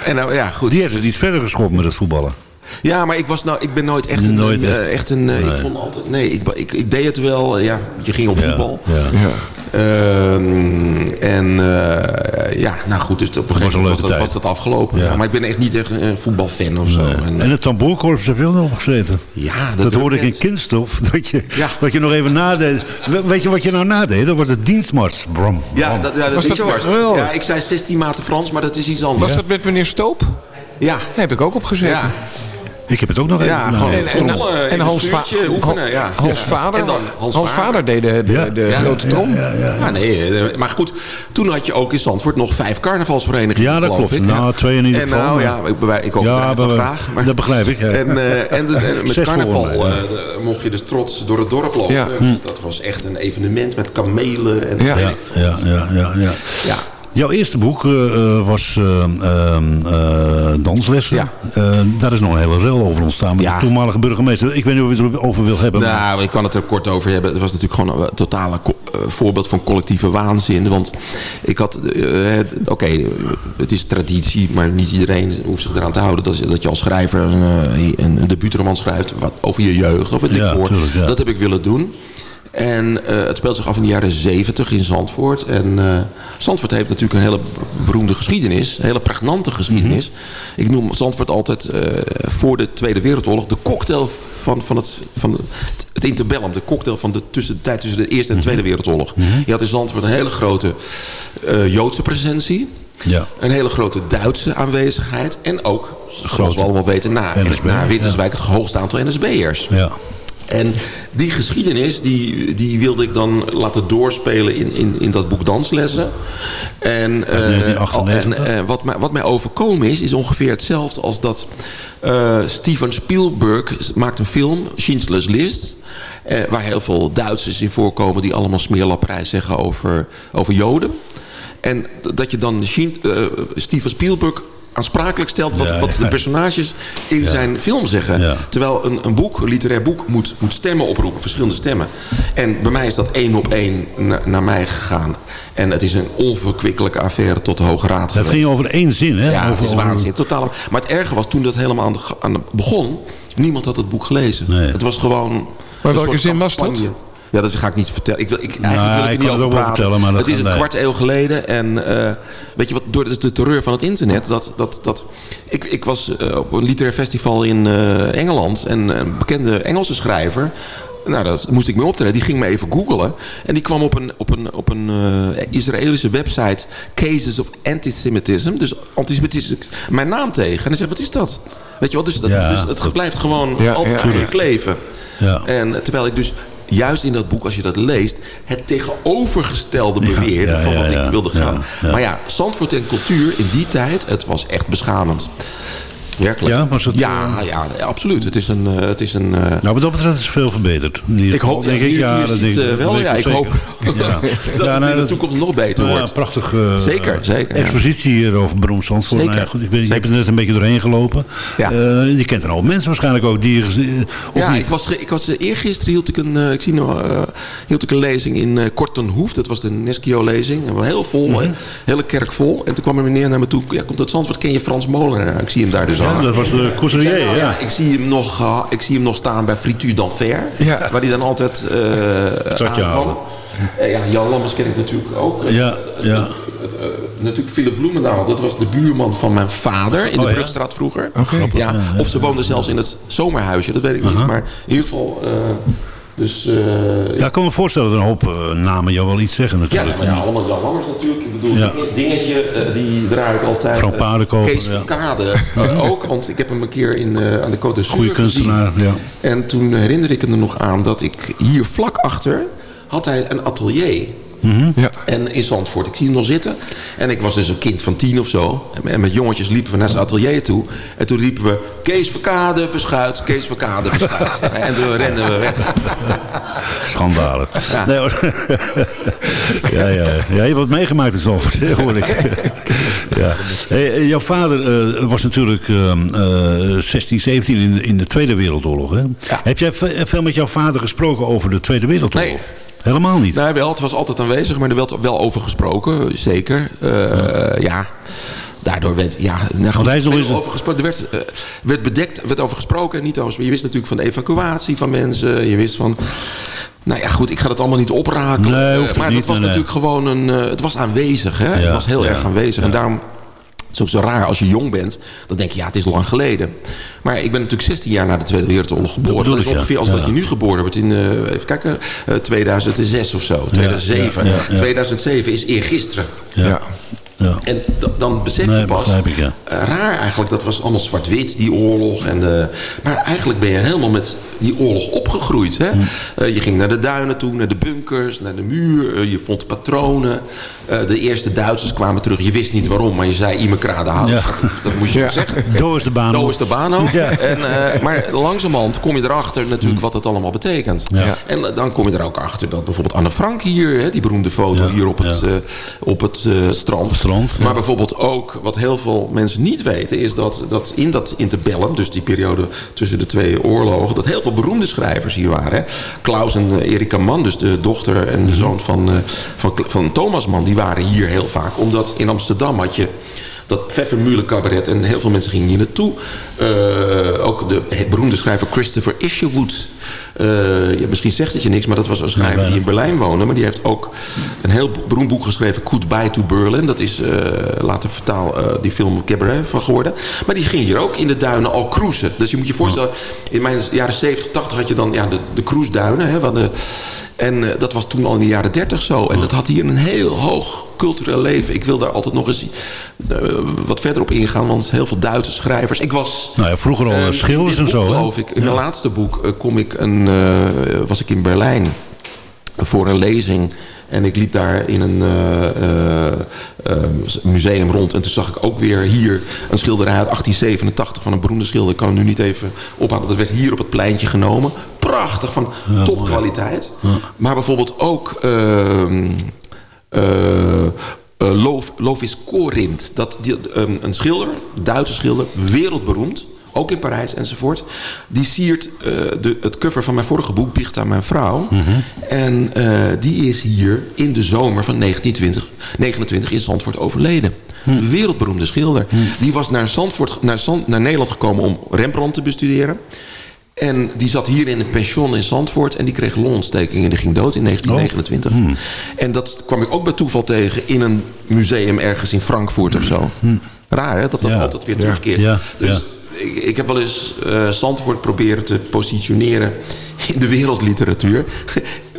en nou, ja, goed. Die heeft het iets verder geschopt met het voetballen. Ja, maar ik, was nou, ik ben nooit echt een... Nooit een, echt. eh, echt een eh, Ik vond altijd... Nee, ik, ik, ik deed het wel. eh, ja, je ging op voetbal. Ja. Ja. Ehm, en eh, ja, nou goed, dus op een gegeven moment was dat, was dat afgelopen. Ja. Ja, maar ik ben echt niet echt een voetbalfan of zo. En, En het tamboerkorps heb je ook nog opgezeten. ja, Dat, hoorde ik in kindstof. Dat je, Ja. dat je nog even nadeed. We- Weet je wat je nou nadeed? Dat wordt het dienstmars. Brom. Ja, brom. dat, ja, dat dat wel? Ja, ik zei 16 maten Frans, maar dat is iets anders. Was dat met meneer Stoop? Ja, Daar heb ik ook op gezeten. Ik heb het ook nog even. Ja, nou, gewoon En, en, Hans, Va- schuurtje oefenen, ja. Hans Ja. Vader, En dan Hans Hans, Vader. Vader deed de, de, Ja. de Ja. grote trom. Ja, ja, Ja, nee, eh, maar goed. Toen had je ook in Zandvoort nog vijf carnavalsverenigingen, Ja, dat geloof klopt. ik. Nou, twee in ieder en geval, Nou, ja, ik, ik ook Ja, wel maar- graag. Maar, dat begrijp ik, ja. En, eh, en, met Zes carnaval eh, mocht je dus trots door het dorp lopen. Ja. Dat was echt een evenement met kamelen. En ja, ja, ja, ja. ja. Jouw eerste boek eh, eh, was eh, ehm, eh, Danslessen. Ja. Daar is nog een hele rel over ontstaan met Ja. de toenmalige burgemeester. Ik weet niet of je het erover wil hebben. maar- Nou, ik kan het er kort over hebben. Het was natuurlijk gewoon een totale voorbeeld van collectieve waanzin. Want ik had, oké, het is traditie, maar niet iedereen hoeft zich eraan te houden. Dat, je- dat je als schrijver een, een, een debuutroman schrijft wat, over je jeugd of ik hoor. tuurlijk, ja. Dat heb ik willen doen. En eh, het speelt zich af in de jaren zeventig in Zandvoort. En eh, Zandvoort heeft natuurlijk een hele beroemde geschiedenis. Een hele pregnante geschiedenis. Mhm. Ik noem Zandvoort altijd eh, voor de Tweede Wereldoorlog... de cocktail van, van, het, van het, het interbellum. De cocktail van de, tussen, de tijd tussen de Eerste en de Mhm. Tweede Wereldoorlog. Je had in Zandvoort een hele grote Joodse presentie. Ja. Een hele grote Duitse aanwezigheid. En ook, zoals Grote we allemaal weten... na, NSB, na Winterswijk ja. het hoogste aantal NSB'ers. Ja. En die geschiedenis, die, die wilde ik dan laten doorspelen in, in, in dat boek Danslessen. En, 1998. en wat, mij, wat mij overkomen is, is ongeveer hetzelfde als dat eh, Steven Spielberg maakt een film, Schindler's List. eh, waar heel veel Duitsers in voorkomen die allemaal smeerlapperij zeggen over, over Joden. En dat je dan Steven Spielberg aansprakelijk stelt wat, Ja, wat de personages in zijn film zeggen. Ja. Terwijl een, een boek, een literair boek, moet, moet stemmen oproepen, verschillende stemmen. En bij mij is dat één op één na- naar mij gegaan. En het is een onverkwikkelijke affaire tot de Hoge Raad Het ging over één zin, hè? Ja, over, het is waanzin. Totaal. Maar het erge was toen dat helemaal aan de, aan de begon. Niemand had het boek gelezen. Nee. Het was gewoon. een welke soort zin was dat? Ja, dat ga ik niet vertellen. Ik wil, ik, eigenlijk Nou, wil ik ik niet het over wel praten. vertellen, maar dat het is een nee. kwart eeuw geleden. En eh, weet je wat, door de, de terreur van het internet. Dat, dat, dat, ik, ik was eh, op een literair festival in eh, Engeland. En een bekende Engelse schrijver. Nou, daar moest ik mee optreden. Die ging me even googlen. En die kwam op een, op een, op een eh, Israëlische website... Cases of Antisemitism. Dus antisemitisme. Mijn naam tegen. En hij zegt, wat is dat? Weet je wel, dus, dat, Ja, dus het blijft gewoon Ja, altijd ja, aan je ja. kleven. Ja. En terwijl ik dus juist in dat boek, als je dat leest... het tegenovergestelde beweerde ja, van wat ik wilde gaan. Maar ja, Zandvoort en cultuur in die tijd, het was echt beschamend. Werkelijk. Ja, was het, ja, ja, absoluut. Het is een... eh, Het is een eh, Nou, wat dat betreft is veel verbeterd. Ik hoop, denk ja, ik, ja, dat denk ik- eh, wel, ja, ik zeker. hoop Ja. dat Ja, het nou, in de toekomst nog beter Nou ja, wordt. prachtig. eh, Zeker, zeker, ja. Expositie hier over beroemd Zandvoort. Zeker. Nou ja, goed, ik, ben, ik heb er net een beetje doorheen gelopen. Ja. Eh, je kent een hoop mensen waarschijnlijk ook. Die, Ja, niet? ik was, ik was eh, eergisteren hield ik een, eh, ik zie nog, eh, hield ik een lezing in eh Kortenhoef. Dat was de Neskio-lezing. Heel vol, Mhm. hele kerk vol. En toen kwam een meneer naar me toe. Ja, komt uit Zandvoort, ken je Frans Molenaar? Ik zie hem daar dus Ja, aan. dat was de couturier, nou ja. ik, zie hem nog, eh, ik zie hem nog staan bij Frituur d'Enfer. Ja. Waar hij dan altijd uh, Stadje houden. ja, Jan Lammers ken ik natuurlijk ook. Eh, Ja, ja. eh, eh, natuurlijk Philip Bloemendaal. Dat was de buurman van mijn vader in de Oh, ja? Brugstraat vroeger. Oké. Ja, of ze woonde zelfs in het zomerhuisje, dat weet ik niet. Maar in ieder geval... dus, eh, Ja, ik kan me voorstellen dat een hoop eh, namen jou wel iets zeggen ja, natuurlijk. maar ja, allemaal Jan Lammers natuurlijk. Ik bedoel, Ja. dingetje, eh, die draai ik altijd. Frank Paardenkoper, Kees ja. van Kade ook, want ik heb hem een keer in, aan de Côte d'Azur Goeie kunstenaar, gezien. ja. En toen herinner ik me er nog aan dat ik hier vlak achter had hij een atelier. Ja. En in Zandvoort, ik zie hem nog zitten. En ik was dus een kind van tien of zo. En met jongetjes liepen we naar zijn atelier toe. En toen riepen we, Kees Verkade beschuit, Kees Verkade beschuit. en toen renden we weg. Schandalig. Ja. Nee, ja, ja, ja, je hebt wat meegemaakt in Zandvoort, hoor ik. ja. Hey, eh, jouw vader eh, was natuurlijk eh, 16, 17 in, de- in de Tweede Wereldoorlog. Hè? Ja. Heb jij ve- veel met jouw vader gesproken over de Tweede Wereldoorlog? Nee. Helemaal niet? Nee, wel, het was altijd aanwezig, maar er werd wel over gesproken, zeker. Eh, ja. Daardoor werd, ja, nou goed, eens een- over gesproken. Er werd, eh, werd bedekt, werd over gesproken en niet over. Je wist natuurlijk van de evacuatie van mensen. Je wist van. Nou ja, goed, ik ga het allemaal niet oprakelen. Nee, Eh, maar dat was nee, nee. natuurlijk gewoon een. eh, het was aanwezig, hè? Ja, het was heel ja, erg aanwezig. En daarom. Het is ook zo raar als je jong bent. Dan denk je, ja, het is lang geleden. Maar ik ben natuurlijk 16 jaar na de Tweede Wereldoorlog geboren. Dat is ongeveer als Ja. dat je nu geboren wordt in, eh, even kijken, eh, 2006 of zo. 2007. ja, ja. 2007 is eergisteren. Ja. Ja. En dan besef Nee, je pas, begrijp ik, ja. eh, raar eigenlijk, dat was allemaal zwart-wit, die oorlog. En de, maar eigenlijk ben je helemaal met die oorlog opgegroeid. Hè? Hm. Eh, je ging naar de duinen toe, naar de bunkers, naar de muur. eh, je vond patronen. Eh, de eerste Duitsers kwamen terug. Je wist niet waarom, maar je zei Imekrade houden. Ja. Dat moest je zeggen. Doos is de baan. Doos is de baan ook. Ja. En, eh, maar langzamerhand kom je erachter natuurlijk wat het allemaal betekent. Ja. En eh, dan kom je er ook achter dat bijvoorbeeld Anne Frank hier... Hè, die beroemde foto Ja, hier op het, ja. eh, op het eh, Maar bijvoorbeeld ook, wat heel veel mensen niet weten... is dat, dat in dat interbellum, dus die periode tussen de twee oorlogen... dat heel veel beroemde schrijvers hier waren. Klaus en eh, Erika Mann, dus de dochter en de zoon van, eh, van, van Thomas Mann... die waren hier heel vaak. Omdat in Amsterdam had je dat Pfeffermühle cabaret. En heel veel mensen gingen hier naartoe. Eh, ook de beroemde schrijver Christopher Isherwood. Eh, ja, misschien zegt het je niks, maar dat was een schrijver die in Berlijn woonde. Maar die heeft ook een heel beroemd boek geschreven, Goodbye to Berlin. Dat is eh, later vertaal eh, die film Cabaret van geworden. Maar die ging hier ook in de duinen al cruisen. Dus je moet je voorstellen, in mijn jaren 70, 80 had je dan ja, de, de cruiseduinen. Hè, de, en dat was toen al in de jaren 30 zo. En dat had hier een heel hoog cultureel leven. Ik wil daar altijd nog eens wat verder op ingaan. Want heel veel Duitse schrijvers. Ik was... Nou ja, vroeger al in schilders en boek, zo. hè? geloof ik. In mijn laatste boek kom ik een, eh, was ik in Berlijn voor een lezing. En ik liep daar in een eh, eh, museum rond. En toen zag ik ook weer hier een schilderij uit 1887 van een beroemde schilder. Ik kan hem nu niet even ophalen. Dat werd hier op het pleintje genomen. Prachtig, van topkwaliteit. Maar bijvoorbeeld ook... ehm, eh, eh, Loof, Lovis Corinth. Dat, die, een, een schilder, Duitse schilder, wereldberoemd. Ook in Parijs enzovoort. Die siert eh, de, het cover van mijn vorige boek, Biecht aan mijn vrouw. En eh, die is hier in de zomer van 1920, 29 in Zandvoort overleden. Een wereldberoemde schilder. Die was naar, Zandvoort, naar, Zand, naar Nederland gekomen om Rembrandt te bestuderen. En die zat hier in een pension in Zandvoort. En die kreeg longontsteking en die ging dood in 1929. En dat kwam ik ook bij toeval tegen in een museum ergens in Frankfurt of zo. Raar hè, dat dat Ja. altijd weer terugkeert. Ja, Dus ja. Ik, heb wel eens Zandvoort proberen te positioneren in de wereldliteratuur.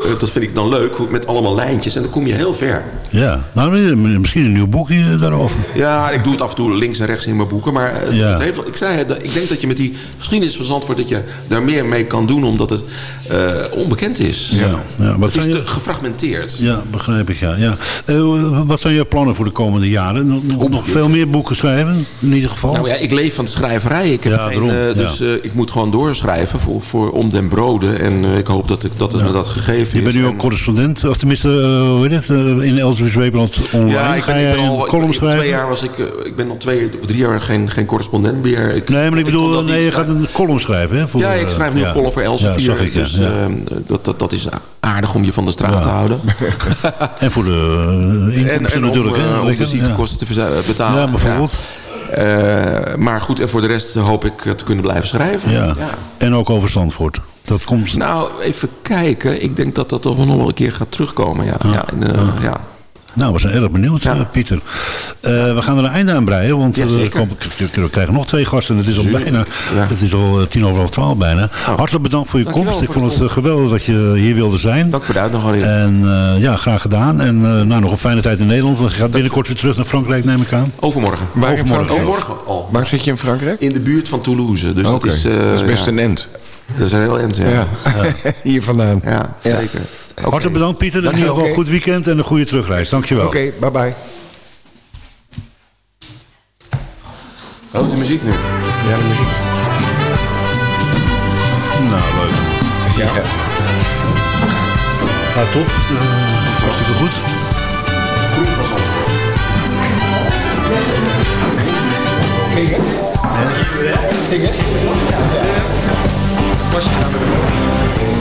Eh, dat vind ik dan leuk, met allemaal lijntjes. En dan kom je heel ver. Ja, nou, misschien een nieuw boekje daarover. Ja, ik doe het af en toe links en rechts in mijn boeken. Maar eh, Ja. het heeft, ik, zei, het, ik denk dat je met die geschiedenis van Zandvoort... dat je daar meer mee kan doen omdat het eh, onbekend is. Ja, ja, wat het is je- gefragmenteerd. Ja, begrijp ik, ja. ja. Wat zijn jouw plannen voor de komende jaren? Nog, nog, nog veel meer boeken schrijven, in ieder geval? Nou ja, ik leef van de schrijverij. Ik heb Ja, geen, dus ik moet gewoon doorschrijven voor, voor om den broden. En ik hoop dat, ik, dat het me dat gegeven je bent nu ook correspondent, of tenminste, eh, hoe heet het, eh, in Elsewit Zweepland online. Ja, ik Ga ben, ik jij al ik- column ik- schrijven? Twee jaar was ik, eh, ik ben al twee of drie jaar geen, geen correspondent meer. Ik, Nee, maar ik bedoel, nee, je gaat een column schrijven, hè? Voor, ja, ik schrijf nu ja. een column voor Elsevier. ja, dus ja. eh, dat, dat, dat is aardig om je van de straat te houden. En voor de inkomsten en natuurlijk, om, hè? om de ziektekosten te betalen. Ja, bijvoorbeeld. Maar goed, en voor de rest hoop ik te kunnen blijven schrijven. Ja. ja. En ook over Zandvoort. Dat komt... Nou, even kijken. Ik denk dat dat toch nog wel een keer gaat terugkomen. Ja, ja, en, eh, ja. Nou, we zijn erg benieuwd, Ja. eh, Pieter. Eh, we gaan er een einde aan breien, want Ja, we komen- k- we krijgen nog twee gasten. Het is al bijna, Ja. het is al tien over half twaalf bijna. Hartelijk bedankt voor je komst. Ik vond het geweldig dat je hier wilde zijn. Dank voor de uitnodiging. En eh, ja, graag gedaan. En eh, nou, nog een fijne tijd in Nederland. Want je gaat binnenkort weer terug naar Frankrijk, neem ik aan. Overmorgen. Waar Overmorgen. Frankrijk? Oh, morgen al. Waar zit je in Frankrijk? In de buurt van Toulouse. Dus Oké, dat is, eh, dat is best ja, een end. Dat is een heel eind, ja. Ja. Hier vandaan. Ja, zeker. Hartelijk bedankt, Pieter. In Dankjewel. ieder geval een goed weekend en een goede terugreis. Dankjewel. Oké, bye bye. Oh, de muziek nu. Ja, de muziek. Nou, leuk. Ja. Ja, top. Eh, hartstikke goed. Ging het? Ging het? Was je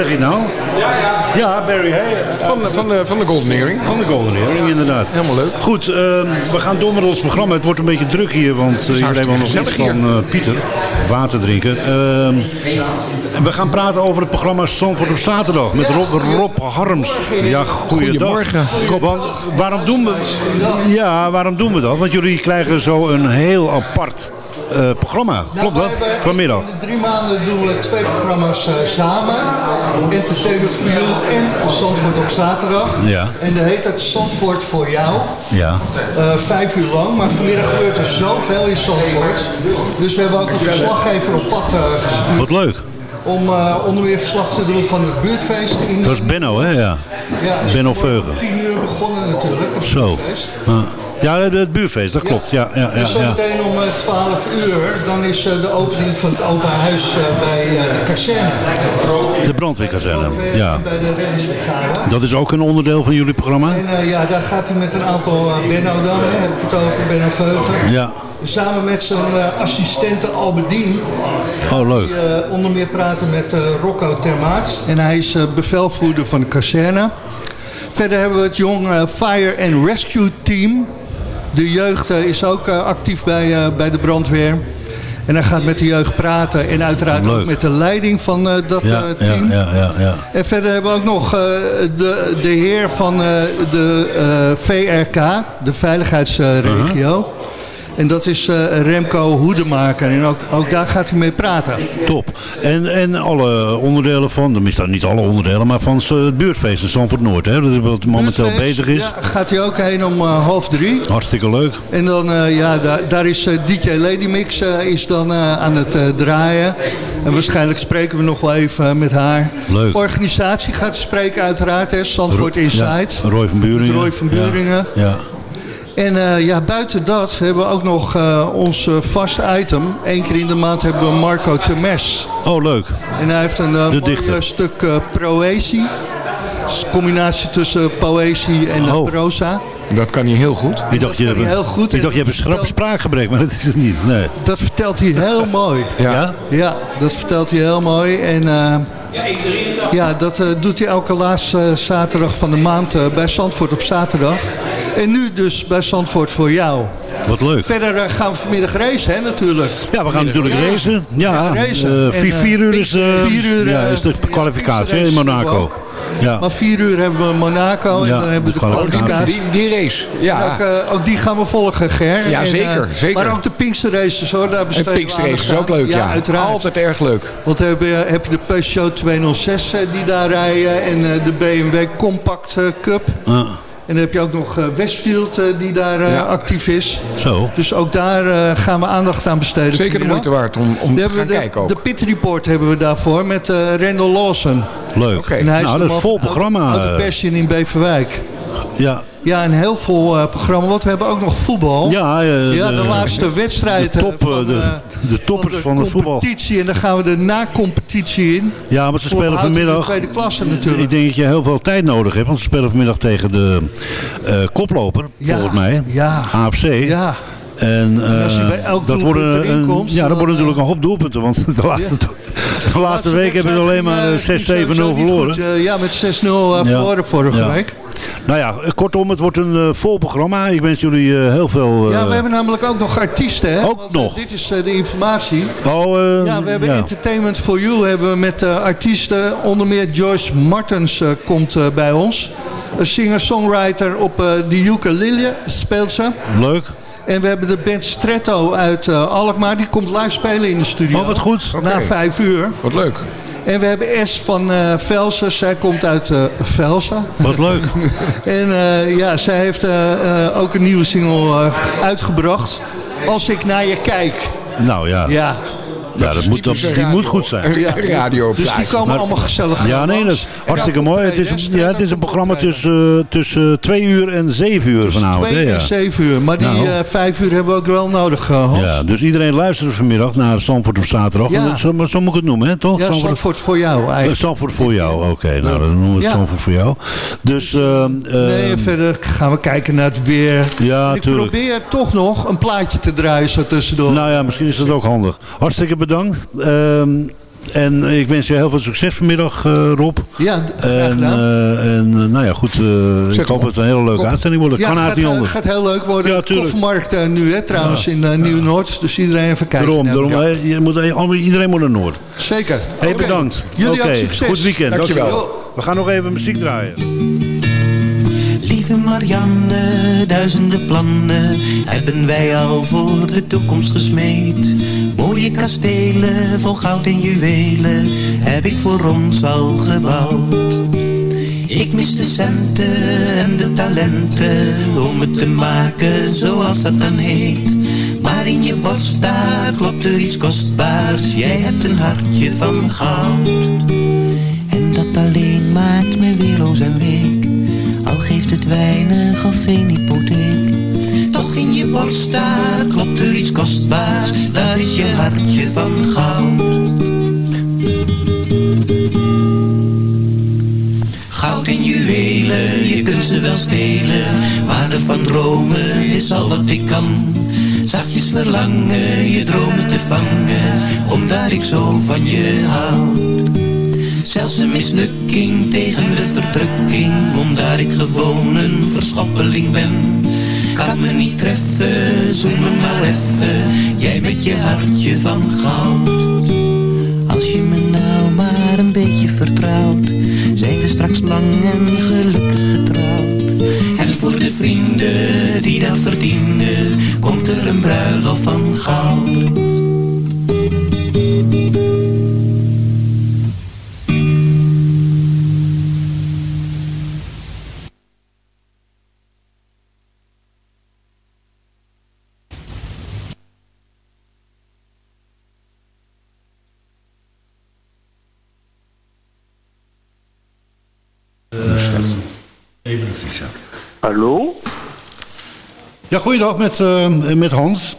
zeg je nou? Ja, Barry Hay. Van, de- van, de, van de Golden Earring. Van de Golden Earring, inderdaad. Helemaal leuk. Goed, ehm, we gaan door met ons programma. Het wordt een beetje druk hier, want uh, iedereen wil nog iets van eh, Pieter. Water drinken. Ehm, we gaan praten over het programma Zandvoort op zaterdag met Rob, Rob Harms. Ja, goeiedag. Goedemorgen. Want waarom doen we... Ja, waarom doen we dat? Want jullie krijgen zo een heel apart eh, programma. Klopt dat? Vanmiddag. In de drie maanden doen we twee programma's eh, samen. Entertainment for You en Zandvoort op zaterdag. Ja. En dat heet het Zandvoort voor jou. Ja. Eh, vijf uur lang. Maar vanmiddag gebeurt er zoveel in Zandvoort. Dus we hebben ook een verslaggever op pad gestuurd. Wat leuk. om eh, onder meer verslag te doen van het buurtfeest. In, Dat is Benno, hè? Ja. Benno om Veugen. tien uur begonnen natuurlijk, Zo. Ja. Het- buurtfeest, dat klopt. Ja, ja, ja, Dus ja. zometeen om eh, 12 uur, dan is eh, de opening van het open huis eh, bij eh, de kazerne. De brandweerkazerne. Ja. Bij de. Dat is ook een onderdeel van jullie programma? En eh, ja, daar gaat hij met een aantal eh, Benno dan, hè, heb ik het over, Benno Veugen. Ja. Samen met zijn eh, assistente Albedien. Oh, leuk. Die eh, onder meer praten met eh, Rocco Termaats. En hij is eh, bevelvoerder van de kazerne. Verder hebben we het jong eh, Fire and Rescue Team. De jeugd eh, is ook eh, actief bij, eh, bij de brandweer. En hij gaat met de jeugd praten. En uiteraard Leuk. ook met de leiding van dat Ja, team. ja, ja, ja. En verder hebben we ook nog de, de heer van de VRK, de veiligheidsregio. En dat is eh, Remco Hoedemaker. En ook, ook daar gaat hij mee praten. Top. En, en alle onderdelen van, tenminste niet alle onderdelen, maar van eh, het buurtfeest in Zandvoort Noord, hè, dat is wat momenteel Buurtfeest, bezig is. Ja, gaat hij ook heen om eh, half drie. Hartstikke leuk. En dan, eh, ja, daar, daar is eh, DJ Lady Mix eh, is dan eh, aan het eh, draaien. En waarschijnlijk spreken we nog wel even met haar. Leuk. Organisatie gaat spreken uiteraard, hè. Zandvoort Inside. Ja, Roy van Buringen. Roy van Buringen. Ja, ja. En eh, ja, buiten dat hebben we ook nog eh, ons eh, vast item. Eén keer in de maand hebben we Marco Temes. Oh, leuk. En hij heeft een mooi stuk eh, proëzie. Dus een combinatie tussen poëzie en Oh. proza. Dat kan hij heel goed. Ik dacht, je hebt, heel goed. ik dacht, je hebt een schrap spraakgebrek, maar dat is het niet. Nee. Dat vertelt hij heel mooi. Ja. Ja? Ja, dat vertelt hij heel mooi. En eh, ja, dat eh, doet hij elke laatste zaterdag van de maand eh, bij Zandvoort op zaterdag. En nu dus bij Zandvoort voor jou. Wat leuk. Verder eh, gaan we vanmiddag racen, hè, natuurlijk. Ja, we gaan natuurlijk Ja. racen. Ja, Ja, racen. eh, En, vier, vier uur is, de, vier uur, ja, is de kwalificatie in Monaco. Ja. Maar vier uur hebben we Monaco en Ja, dan hebben we de de kwalificatie. Die, die race. Ja. Ook, eh, ook die gaan we volgen, Ger. Ja, En, zeker, zeker. Maar ook de Pinksterraces, hoor. Daar En we Pinkster Race is ook leuk, ja. uiteraard. Altijd erg leuk. Want dan heb je, heb je de Peugeot 206 eh, die daar rijden en eh, de BMW Compact Cup. Ah, dan heb je ook nog eh, Westfield eh, die daar eh, Ja. actief is. zo. Dus ook daar gaan we aandacht aan besteden. Zeker de moeite waard om, om te gaan de, kijken ook. de Pit Report hebben we daarvoor met Randall Lawson. Leuk. En hij Nou, de dat is vol programma. Auto eh. Passion in Beverwijk. Ja, Ja, een heel vol eh, programma. Want we hebben ook nog voetbal. ja, eh, Ja, de, laatste wedstrijd de eh, top, eh, van, de- de toppers van het voetbal. competitie. En dan gaan we de na-competitie in. Ja, maar ze spelen in de vanmiddag... tweede klasse natuurlijk. Ik denk dat je heel veel tijd nodig hebt. Want ze spelen vanmiddag tegen de koploper, Ja, volgens mij. ja. AFC. Ja, En, En als je bij elk dat worden, een- komt, ja, dat worden natuurlijk een hoop doelpunten. Want de laatste, de laatste week hebben ze alleen maar eh, 6-7-0 verloren. ja, met 6-0 eh, verloren vorige Ja. week. Nou ja, eh, kortom, het wordt een eh, vol programma. Ik wens jullie eh, heel veel... eh, Ja, we hebben namelijk ook nog artiesten. Hè? Ook Want, eh, nog. dit is eh, de informatie. Oh, eh, Ja, we hebben ja. Entertainment for You hebben we met eh, artiesten. Onder meer Joyce Martens eh, komt eh, bij ons. Een singer-songwriter op eh, de ukulele speelt ze. Leuk. En we hebben de band Stretto uit eh, Alkmaar. Die komt live spelen in de studio. Oh, wat goed. Na vijf uur. Wat leuk. En we hebben S van eh Velsen. Zij komt uit eh Velsen. Wat leuk. En eh, ja, zij heeft eh, eh, ook een nieuwe single eh, uitgebracht. Als ik naar je kijk. nou ja, ja. Ja, dat moet, dat, die radio- moet goed zijn. ja. Radio Dus die komen Maar- allemaal gezellig Ja, nee, dat is hartstikke mooi. Het is, ja, het is een dan programma tussen, eh, tussen twee uur en zeven uur vanavond. Twee hè, ja. en zeven uur. Maar die Nou. eh, vijf uur hebben we ook wel nodig, eh, Hans. Ja, dus iedereen luistert vanmiddag naar Zandvoort op zaterdag. Ja. Zo, zo moet ik het noemen, hè, toch? Ja, Zandvoort- voor jou Eh, eigenlijk. Zandvoort voor jou, oké. nou, dan noemen we het Ja. Zandvoort voor jou. Dus, eh, eh, Nee, en verder gaan we kijken naar het weer. Ja, ik tuurlijk. probeer toch nog een plaatje te draaien zo tussendoor. nou ja, misschien is dat ook handig. Hartstikke bedankt. Ehm, en ik wens je heel veel succes vanmiddag, eh, Rob. ja, En, eh, en eh, nou ja, goed. eh, ik hoop dat het een hele leuke Kom. uitzending wordt. Ja, kan gaat, niet eh, anders. gaat heel leuk worden. Ja, de koffermarkt eh, nu, hè, trouwens, in eh, Nieuw-Noord. Dus iedereen even kijken. Daarom, je moet, iedereen moet naar Noord. Zeker. Hey, Oké. bedankt. Jullie Oké, ook succes. Goed weekend. Dankjewel. We gaan nog even muziek draaien. Lieve Marianne, duizenden plannen hebben wij al voor de toekomst gesmeed. Mooie kastelen vol goud en juwelen heb ik voor ons al gebouwd. Ik mis de centen en de talenten om het te maken zoals dat dan heet. Maar in je borst, daar klopt er iets kostbaars. Jij hebt een hartje van goud. En dat alleen maakt me weerloos en week. Al geeft het weinig of geen hypotheek. Je borst, daar klopt er iets kostbaars. Dat is je hartje van goud. Goud en juwelen, je kunt ze wel stelen. Waarde van dromen is al wat ik kan. Zachtjes verlangen, je dromen te vangen. Omdat ik zo van je hou. Zelfs een mislukking tegen de verdrukking. Omdat ik gewoon een verschoppeling ben. Kan me niet treffen, zoem me maar even. Jij met je hartje van goud. Als je me nou maar een beetje vertrouwt, zijn we straks lang en gelukkig getrouwd. En voor de vrienden die dat verdienen, komt er een bruiloft van goud. Hallo? Ja, goeiedag met, eh, met Hans.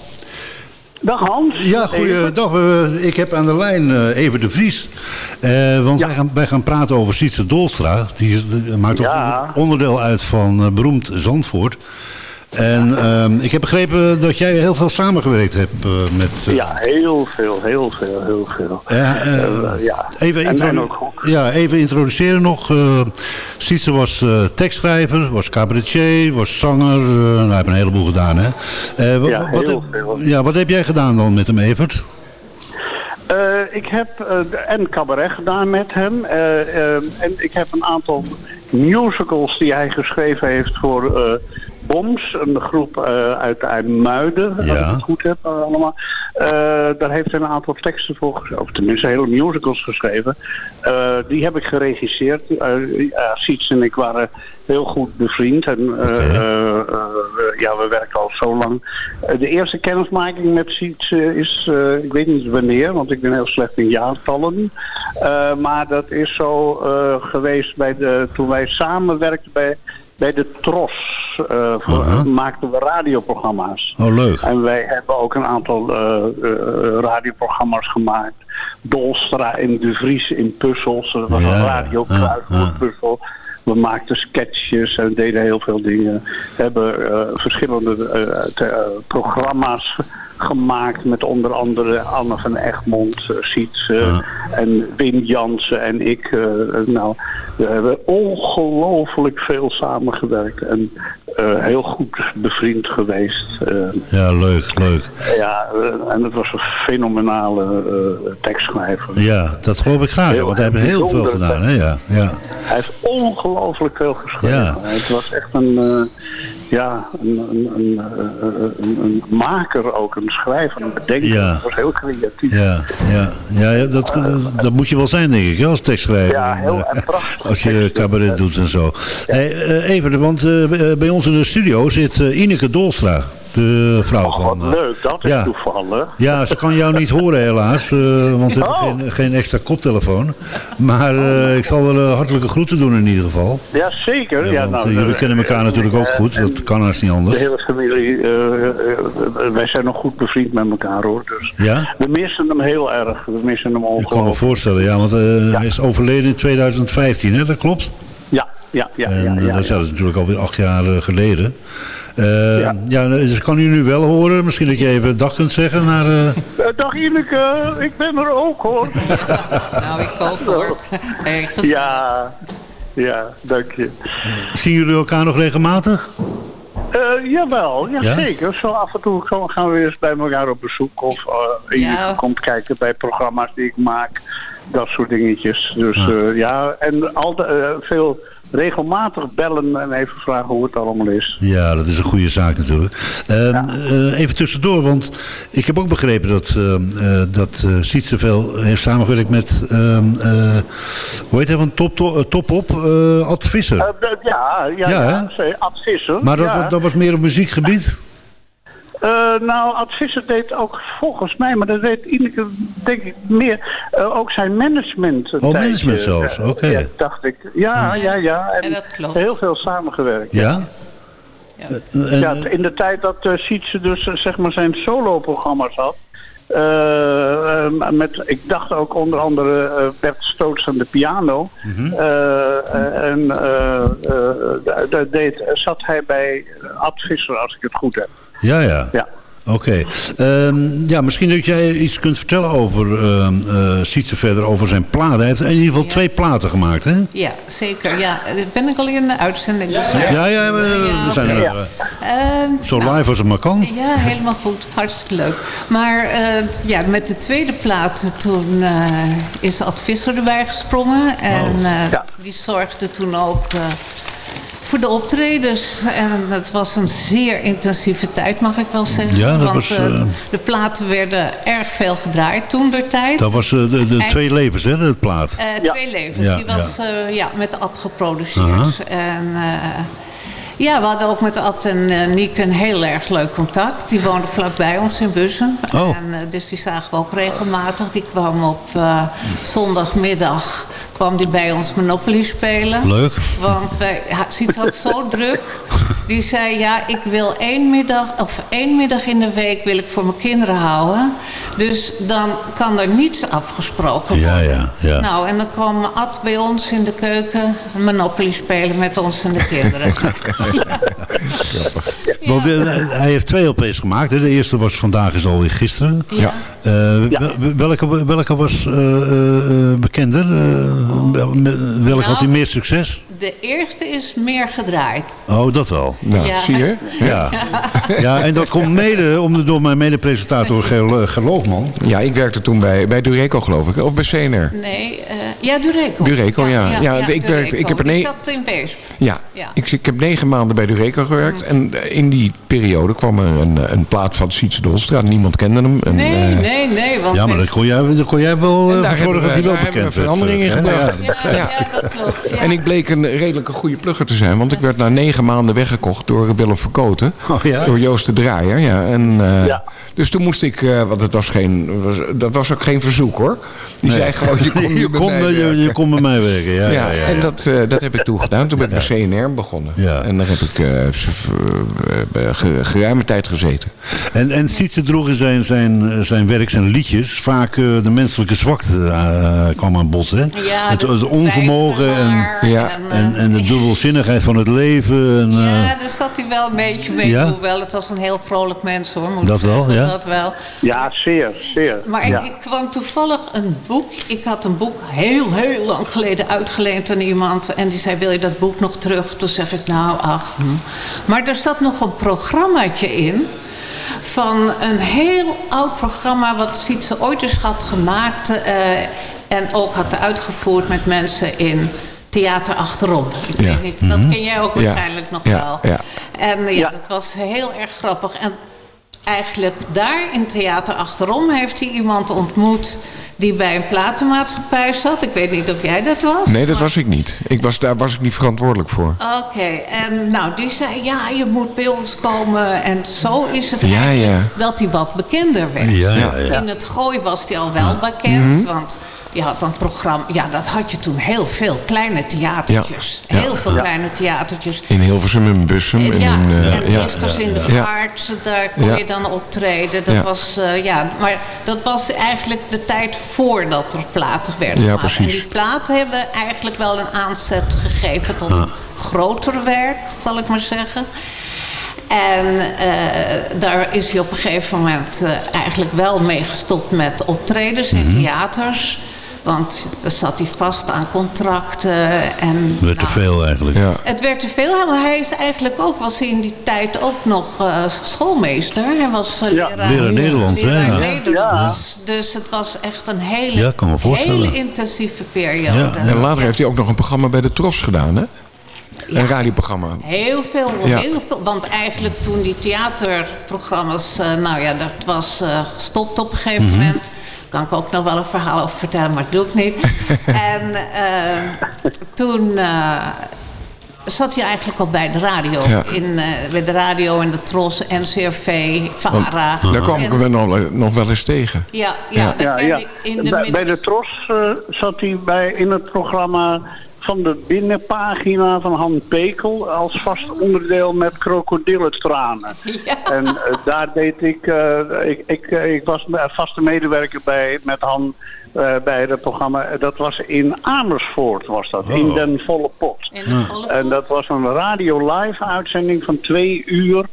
Dag Hans. Ja, goeiedag. Ik heb aan de lijn eh, even de Vries. Eh, want wij, gaan, wij gaan praten over Sietse Dolstra. Die, maakt ook Ja. onderdeel uit van beroemd Zandvoort. En ehm, ik heb begrepen dat jij heel veel samengewerkt hebt eh, met... eh, Ja, heel veel, heel veel, heel veel. Ja, eh, ja. Even, En- ook ja, even introduceren nog. Sietse was tekstschrijver, was cabaretier, was zanger. nou, hij heeft een heleboel gedaan, hè? Ja, wat, heel heb, veel. ja, wat heb jij gedaan dan met hem, Evert? Ik heb en cabaret gedaan met hem. eh, eh, en ik heb een aantal musicals die hij geschreven heeft voor Boms. Een groep eh, uit IJmuiden, als Ja. ik het goed heb eh, allemaal. Eh, daar heeft hij een aantal teksten voor geschreven. Of tenminste hele musicals geschreven. Die heb ik geregisseerd. Uh, ja, Siets en ik waren heel goed bevriend. En ja, we werken al zo lang. De eerste kennismaking met Siets is, ik weet niet wanneer, want ik ben heel slecht in jaartallen. Maar dat is zo geweest bij de, toen wij samenwerkten bij, bij de TROS. eh, voor- maakten we radioprogramma's. Oh, leuk. En wij hebben ook een aantal eh, eh, radioprogramma's gemaakt. Dolstra in De Vries in puzzels. Dat was Ja, een ja. radio Ah. We maakten sketches en deden heel veel dingen. We hebben verschillende eh, te- programma's gemaakt met onder andere Anne van Egmond, Siets eh, en Wim Jansen en ik. eh, nou, we hebben ongelooflijk veel samengewerkt en eh, heel goed bevriend geweest. eh. Ja, leuk, leuk. Ja, eh, en het was een fenomenale tekstschrijver. Ja, dat geloof ik graag, Heel want hij heeft heel veel gedaan, hè? Ja, ja. Hij heeft ongelooflijk veel geschreven. Ja. Het was echt een, ja, een, een, een, maker ook, een schrijver, een bedenker. Ja. Het was heel creatief. Ja, ja, ja, dat, dat moet je wel zijn, denk ik, als tekstschrijver. Ja, heel En, prachtig. Als je cabaret doet en zo. Hey, even, want bij ons in de studio zit eh, Ineke Dolstra, de vrouw Oh, van... eh, leuk, dat is ja. toevallig. Ja, ze kan jou niet horen helaas, eh, want we hebben Oh. geen, geen extra koptelefoon. Maar eh, ik zal er hartelijke groeten doen in ieder geval. Ja, zeker. Ja, Ja, want nou, jullie kennen elkaar natuurlijk ook goed, dat kan haast niet De anders. hele familie, wij zijn nog goed bevriend met elkaar hoor. Dus Ja? we missen hem heel erg. We missen hem Ik kan me ongelooflijk. voorstellen, ja, want hij is overleden in 2015, hè? dat klopt? Ja, ja, ja. En ja, eh, ja, dat is ja. dat is natuurlijk alweer acht jaar eh, geleden. Eh, ja. dus kan u nu wel horen? Misschien dat je even dag kunt zeggen naar... Dag Ineke, ik ben er ook hoor. Nou, ik ook hoor. Ja, ja, dank je. zien jullie elkaar nog regelmatig? Eh, jawel, ja, Ja? zeker. Zo af en toe gaan we weer eens bij elkaar op bezoek. Of eh Ineke Ja. komt kijken bij programma's die ik maak. Dat soort dingetjes. Dus Ah. eh, ja, en altijd eh, veel regelmatig bellen en even vragen hoe het allemaal is. Ja, dat is een goede zaak natuurlijk. Ehm, eh, even tussendoor, want ik heb ook begrepen dat, eh, dat eh Sietse veel heeft samengewerkt met, ehm, eh, hoe heet hij van Top, to, top Op, Ad Visser. D- ja, ja, Ja, ja, ze- Ad Visser. maar dat, dat was meer op muziekgebied? Eh, nou, Ad Visser deed ook volgens mij, maar dat deed Ineke denk ik meer, eh, ook zijn management. Oh, tijdje. management zelfs, Eh, oké. Ja, dacht ik. Ja, ja, ja. En, En dat klopt. heel veel samengewerkt. Ja? Eh, en- Ja, in de tijd dat uh, Sietse dus eh, zeg maar zijn solo-programma's had. eh, eh, met, ik dacht ook onder andere eh, Bert Stoots aan de piano. Eh, eh, en eh, eh, daar- daar deed, zat hij bij Ad Visser, als ik het goed heb. Ja, ja. Ja. Oké. Ehm, ja, misschien dat jij iets kunt vertellen over ehm eh, Sietse verder, over zijn platen. Hij heeft in ieder geval twee platen gemaakt, hè? Ja, zeker. Ja, ben ik al in de uitzending? Ja, ja, we, we zijn er eh, Ehm, zo nou, live als het maar kan. Ja, helemaal goed. Hartstikke leuk. Maar eh, ja, met de tweede plaat, toen eh, is Ad Visser erbij gesprongen. En eh, die zorgde toen ook eh, voor de optredens. En het was een zeer intensieve tijd, mag ik wel zeggen. Ja, dat Want was, eh, eh, de platen werden erg veel gedraaid toen der tijd. Dat was eh, de, de En- twee levens, hè, dat plaat. eh, Twee levens. Ja, die was ja. ja. ja, met Ad geproduceerd. En eh, ja, we hadden ook met Ad en eh, Niek een heel erg leuk contact. Die woonden vlakbij ons in Bussen. Oh. En, eh, dus die zagen we ook regelmatig. Die kwam op eh, zondagmiddag kwam die bij ons Monopoly spelen. Leuk. Want wij, ja, Siets had zo druk. Die zei, ja, ik wil één middag, of één middag in de week wil ik voor mijn kinderen houden. Dus dan kan er niets afgesproken worden. Ja, ja, ja. Nou, en dan kwam Ad bij ons in de keuken Monopoly spelen met ons en de kinderen. Want eh, hij heeft twee LP's gemaakt. Hè. De eerste was vandaag is alweer gisteren. Ja. Eh, wel- welke, welke was eh, bekender? Eh, wel- welke had hij meer succes? De eerste is meer gedraaid. Oh, dat wel. Nou, Ja. zie je? Ja. ja, en dat komt mede om, door mijn medepresentator Ger, Ger Loogman. Ja, ik werkte toen bij, bij Dureco, geloof ik. Of bij CNR. Nee, eh, ja, Dureco. Dureco, ja. Ja, ik Dureco. werkte- ik heb er nee- zat in Weesp. Ja, Ja. Ik, ik heb negen maanden bij Dureco gewerkt. En eh, in die periode kwam er een, een plaat van Sietse Dolstraat. Niemand kende hem. En, Nee, eh, nee, nee. Want Ja, maar dat kon jij, dat kon jij wel En eh, daar voor zorgen hebben dat hij we- wel bekend we verandering in werd, gebracht. Ja. Ja, ja, dat klopt. Ja. En ik bleek een redelijke goede plugger te zijn. Want ik werd na negen maanden door Willem Verkoten. Oh, ja? Door Joost de Draaier. Ja. En, eh, Dus toen moest ik, eh, want het was geen, was, dat was ook geen verzoek hoor. Die Nee. zei gewoon, je kon, Je bij kon, mij eh, je- werken. je kon bij mij werken, ja, ja, ja, en ja. Dat, eh, dat heb ik toen gedaan. Toen ben ik bij CNR begonnen. En daar heb ik eh, eh, eh, geruime tijd gezeten. En, en Sietse droeg in zijn, zijn, zijn werk, zijn liedjes, vaak eh, de menselijke zwakte eh, kwam aan bod. Hè? Ja, het, de het onvermogen en, Ja. en, en de dubbelzinnigheid van het leven. En, eh, Ja, daar zat hij wel een beetje mee. Ja? Hoewel, het was een heel vrolijk mens hoor. Moet Dat ik wel, zeggen, ja? Dat wel. Ja, zeer, zeer. Maar ja. ik, ik kwam toevallig een boek. Ik had een boek heel, heel lang geleden uitgeleend aan iemand. En die zei, wil je dat boek nog terug? Toen zeg ik, nou, ach. hm. Maar er zat nog een programmaatje in. Van een heel oud programma wat Sietse ooit eens had gemaakt. eh, en ook had uitgevoerd met mensen in theater achterom. Ik Ja. weet niet, dat Mhm. ken jij ook Ja. waarschijnlijk nog Ja, wel. ja. En eh, ja, dat was heel erg grappig. En eigenlijk daar in theater achterom heeft hij iemand ontmoet die bij een platenmaatschappij zat. Ik weet niet of jij dat was. Nee, dat was ik niet. Ik was, daar was ik niet verantwoordelijk voor. Oké, en nou, die zei, ja, je moet bij ons komen. En zo is het Ja, eigenlijk ja. dat hij wat bekender werd. Ja, ja, ja. In het gooi was hij al wel bekend, Mhm. want je had een programma... Ja, dat had je toen heel veel kleine theatertjes. Ja, ja. Heel veel Ja. kleine theatertjes. In Hilversum en Bussum. En ja, in, eh, en ja, dichters in de ja. vaart, daar kon Ja. je dan optreden. Dat Ja. was, eh, ja, maar dat was eigenlijk de tijd voordat er platen werden Ja, gemaakt. En precies. die platen hebben eigenlijk wel een aanzet gegeven tot het grotere werk, zal ik maar zeggen. En eh, daar is hij op een gegeven moment eh, eigenlijk wel mee gestopt met optredens in Mhm. theaters. Want daar zat hij vast aan contracten. En, werd te nou, veel eigenlijk. het werd te veel, hij is eigenlijk ook, was hij in die tijd ook nog eh, schoolmeester. Hij was eh, leraar, Leraar Nederlands, hè? leraar Ja. Nederlands. Dus het was echt een hele, Ja, kan me voorstellen. hele intensieve periode. En later heeft hij ook nog een programma bij de Tros gedaan, hè? Een radioprogramma. Heel veel, Ja. heel veel. Want eigenlijk toen die theaterprogramma's, eh, nou ja, dat was gestopt op een gegeven Mhm. moment. Kan ik ook nog wel een verhaal over vertellen, maar dat doe ik niet. en eh, toen, eh, zat hij eigenlijk al bij de radio. Ja. In, eh, bij de radio en de Tros, NCRV, VARA. Want Daar kwam ik hem nog, nog wel eens tegen. Ja, ja, Ja. ik in de bij, bij de Tros eh, zat hij bij, in het programma van de binnenpagina van Han Pekel als vast onderdeel met krokodillentranen. En eh, daar deed ik, eh, ik, ik, eh, ik was vaste medewerker bij met Han eh, bij het programma. Dat was in Amersfoort was dat, in Oh. Den Volle Pot. In de volle En dat was een radio live uitzending van twee uur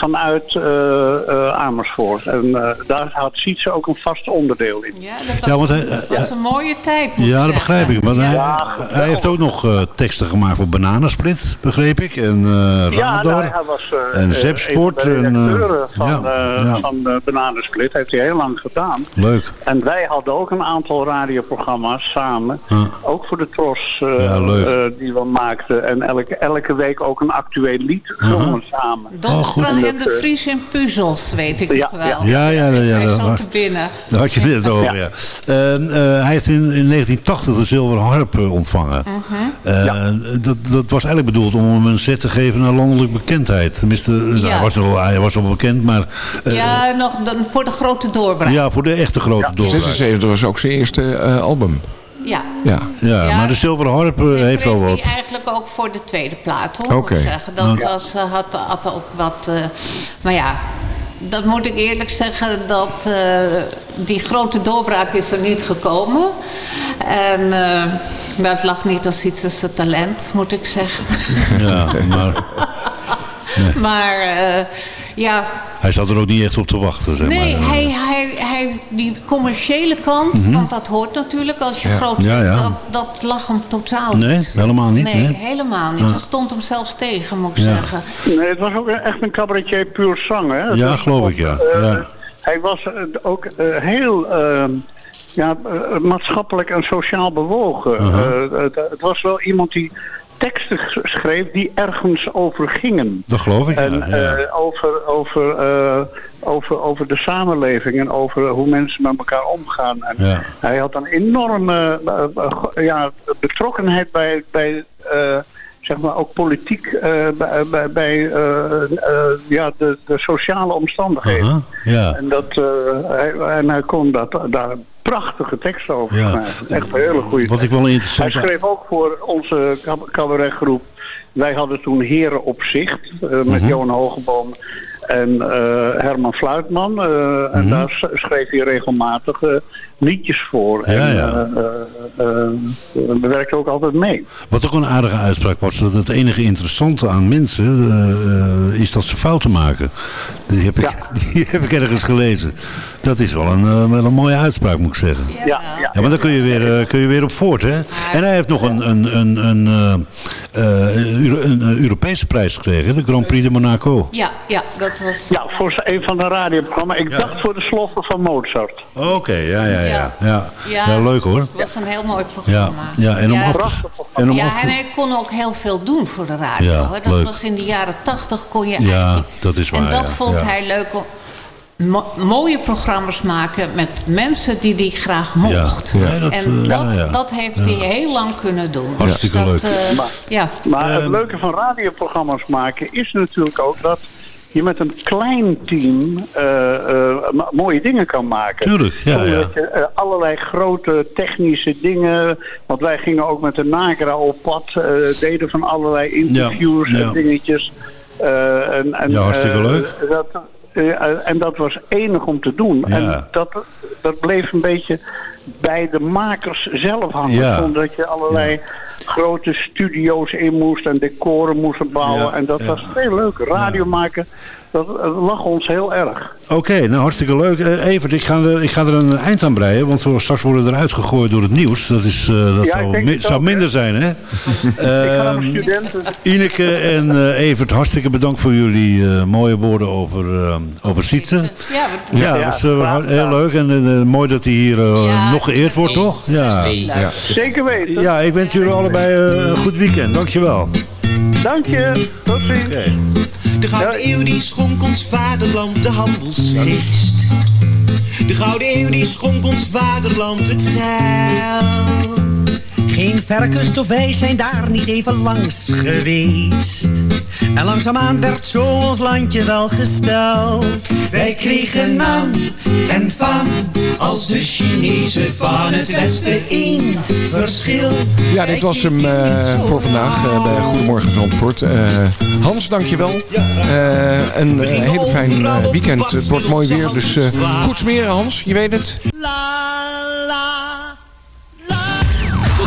vanuit eh, eh, Amersfoort. En eh, daar had Sietse ook een vast onderdeel in. Ja, dat was, Ja, want hij- dat was een mooie tijd, Ja, dat begrijp ik. Want hij, Ja, hij heeft ook nog eh, teksten gemaakt voor Bananensplit, begreep ik. En eh Ja, Radar. nou, hij was eh, en Zepsport. en, eh, van, ja, eh, ja. van Bananensplit. heeft hij heel lang gedaan. Leuk. En wij hadden ook een aantal radioprogramma's samen. Ook voor de Tros eh, Ja, leuk. eh, die we maakten. En elke, elke week ook een actueel lied zongen samen. Donstra En en de Vries in puzzels, weet ik Ja, nog wel. Ja, ja, ja. ja, te binnen. Daar had je het over, ja. Ja. Eh, hij heeft in, in 1980 de zilveren harp eh, ontvangen. Mhm. Eh, dat, dat was eigenlijk bedoeld om hem een zet te geven naar landelijke bekendheid. Tenminste, Ja. hij, was al, hij was al bekend, maar eh, ja. ja, nog dan voor de grote doorbraak. voor de echte grote doorbraak. 76 was ook zijn eerste eh, album. Ja. Ja. Ja, Ja. maar de zilveren harp eh, heeft wel wat. eigenlijk ook voor de tweede plaat, hoor. Moet ik zeggen. Dat was, eh, had, had ook wat... eh, maar ja, dat moet ik eerlijk zeggen... dat eh, die grote doorbraak is er niet gekomen. En eh, dat lag niet als iets als het talent, moet ik zeggen. Ja, maar maar eh, ja, hij zat er ook niet echt op te wachten, zeg Nee, maar. hij, hij, hij, die commerciële kant, Mhm. want dat hoort natuurlijk als je Ja. groot Ja, bent, ja. Dat, dat lag hem totaal Nee, niet. helemaal niet, Nee, hè? helemaal niet. Ja. Dat stond hem zelfs tegen, moet ik Ja. zeggen. Nee, het was ook echt een cabaretier puur zang. Hè? Ja, geloof ook, ik, ja. Ja. Hij was eh, ook heel eh, ja, maatschappelijk en sociaal bewogen. Uh-huh. Eh, het was wel iemand die teksten sch- schreef die ergens over gingen. Dat geloof ik. En ja. eh, over, over, eh, over, over de samenleving en over hoe mensen met elkaar omgaan. En Ja. Hij had een enorme eh, ja, betrokkenheid bij, bij zeg maar ook politiek, bij, bij, ja, de, de sociale omstandigheden. Ja. En, dat, hij, en hij kon dat, daar prachtige teksten over Ja. Echt een hele goede Wat ik wel interessant... hij schreef ook voor onze cab- cabaretgroep. Wij hadden toen Heren op Zicht eh, met Mhm. Johan Hogeboom en eh, Herman Fluitman. eh, En Mhm. daar schreef hij regelmatig liedjes voor. Ja, en ja. eh, eh, eh, we werkten ook altijd mee. Wat ook een aardige uitspraak was, dat het enige interessante aan mensen eh, eh, is dat ze fouten maken. Die heb, ik, die heb ik ergens gelezen. Dat is wel een, wel een mooie uitspraak, moet ik zeggen. Ja, ja. Ja, maar daar kun je weer, kun je weer op voort, hè? En hij heeft nog een, een, een, een, eh, eh, een, een Europese prijs gekregen, de Grand Prix de Monaco. Ja, ja, dat was... Ja, voor een van de radioprogramma's. Ik dacht voor de sloffen van Mozart. Oké, ja, ja, ja, ja. Ja, leuk hoor. Het was een heel mooi programma. ja en om af te... En om ja, af te- en hij kon ook heel veel doen voor de radio. Ja, hè. Dat leuk. was in de jaren tachtig kon je Ja, eigenlijk... dat is waar, En dat ja, vond ja. hij leuk om mo- mooie programma's maken met mensen die hij graag mocht. Ja, dat, en eh, dat, ja, dat heeft hij heel lang kunnen doen. Hartstikke Dus dat, leuk. eh, Maar- ja. Maar Ehm, het leuke van radioprogramma's maken is natuurlijk ook dat je met een klein team eh, eh, mooie dingen kan maken. Tuurlijk, ja, ja. je eh, allerlei grote technische dingen... Want wij gingen ook met de Nagra op pad, deden van allerlei interviews Ja, ja. en dingetjes. En, en, Ja, hartstikke leuk. Dat, en dat was enig om te doen. Ja. En dat, dat bleef een beetje bij de makers zelf hangen. Ja. Zonder dat je allerlei grote studio's in moest en decoren moest bouwen. Ja, en dat ja. was veel leuker. Radio maken, dat lag ons heel erg. Oké, nou hartstikke leuk. Eh Evert, ik ga, er, ik ga er een eind aan breien, want we straks worden eruit gegooid door het nieuws. Dat, is, eh, dat Ja, zou, denk mi- het zou ook, minder hè. zijn, hè? ik ga Ehm, naar studenten. Ineke en eh, Evert, hartstikke bedankt voor jullie eh, mooie woorden over, over Sietse. Ja, we- Ja, Ja, dat is heel leuk en mooi dat hij hier Ja, nog geëerd wordt, toch? Ja. Zeker weten. ja, ik wens jullie allebei een goed weekend. Dankjewel. Dank je. Tot ziens. De Gouden Eeuw die schonk ons vaderland de handelsgeest. De Gouden Eeuw die schonk ons vaderland het geld. Geen verkust of wij zijn daar niet even langs geweest. En langzaamaan werd zo ons landje wel gesteld. Wij kregen naam en faam als de Chinezen van het Westen in verschil. Ja, dit was hem eh, voor vandaag eh, bij Goedemorgen Zandvoort. Eh, Hans, dankjewel. Eh een hele fijn weekend. Het wordt mooi weer, dus eh, goed smeren Hans, je weet het.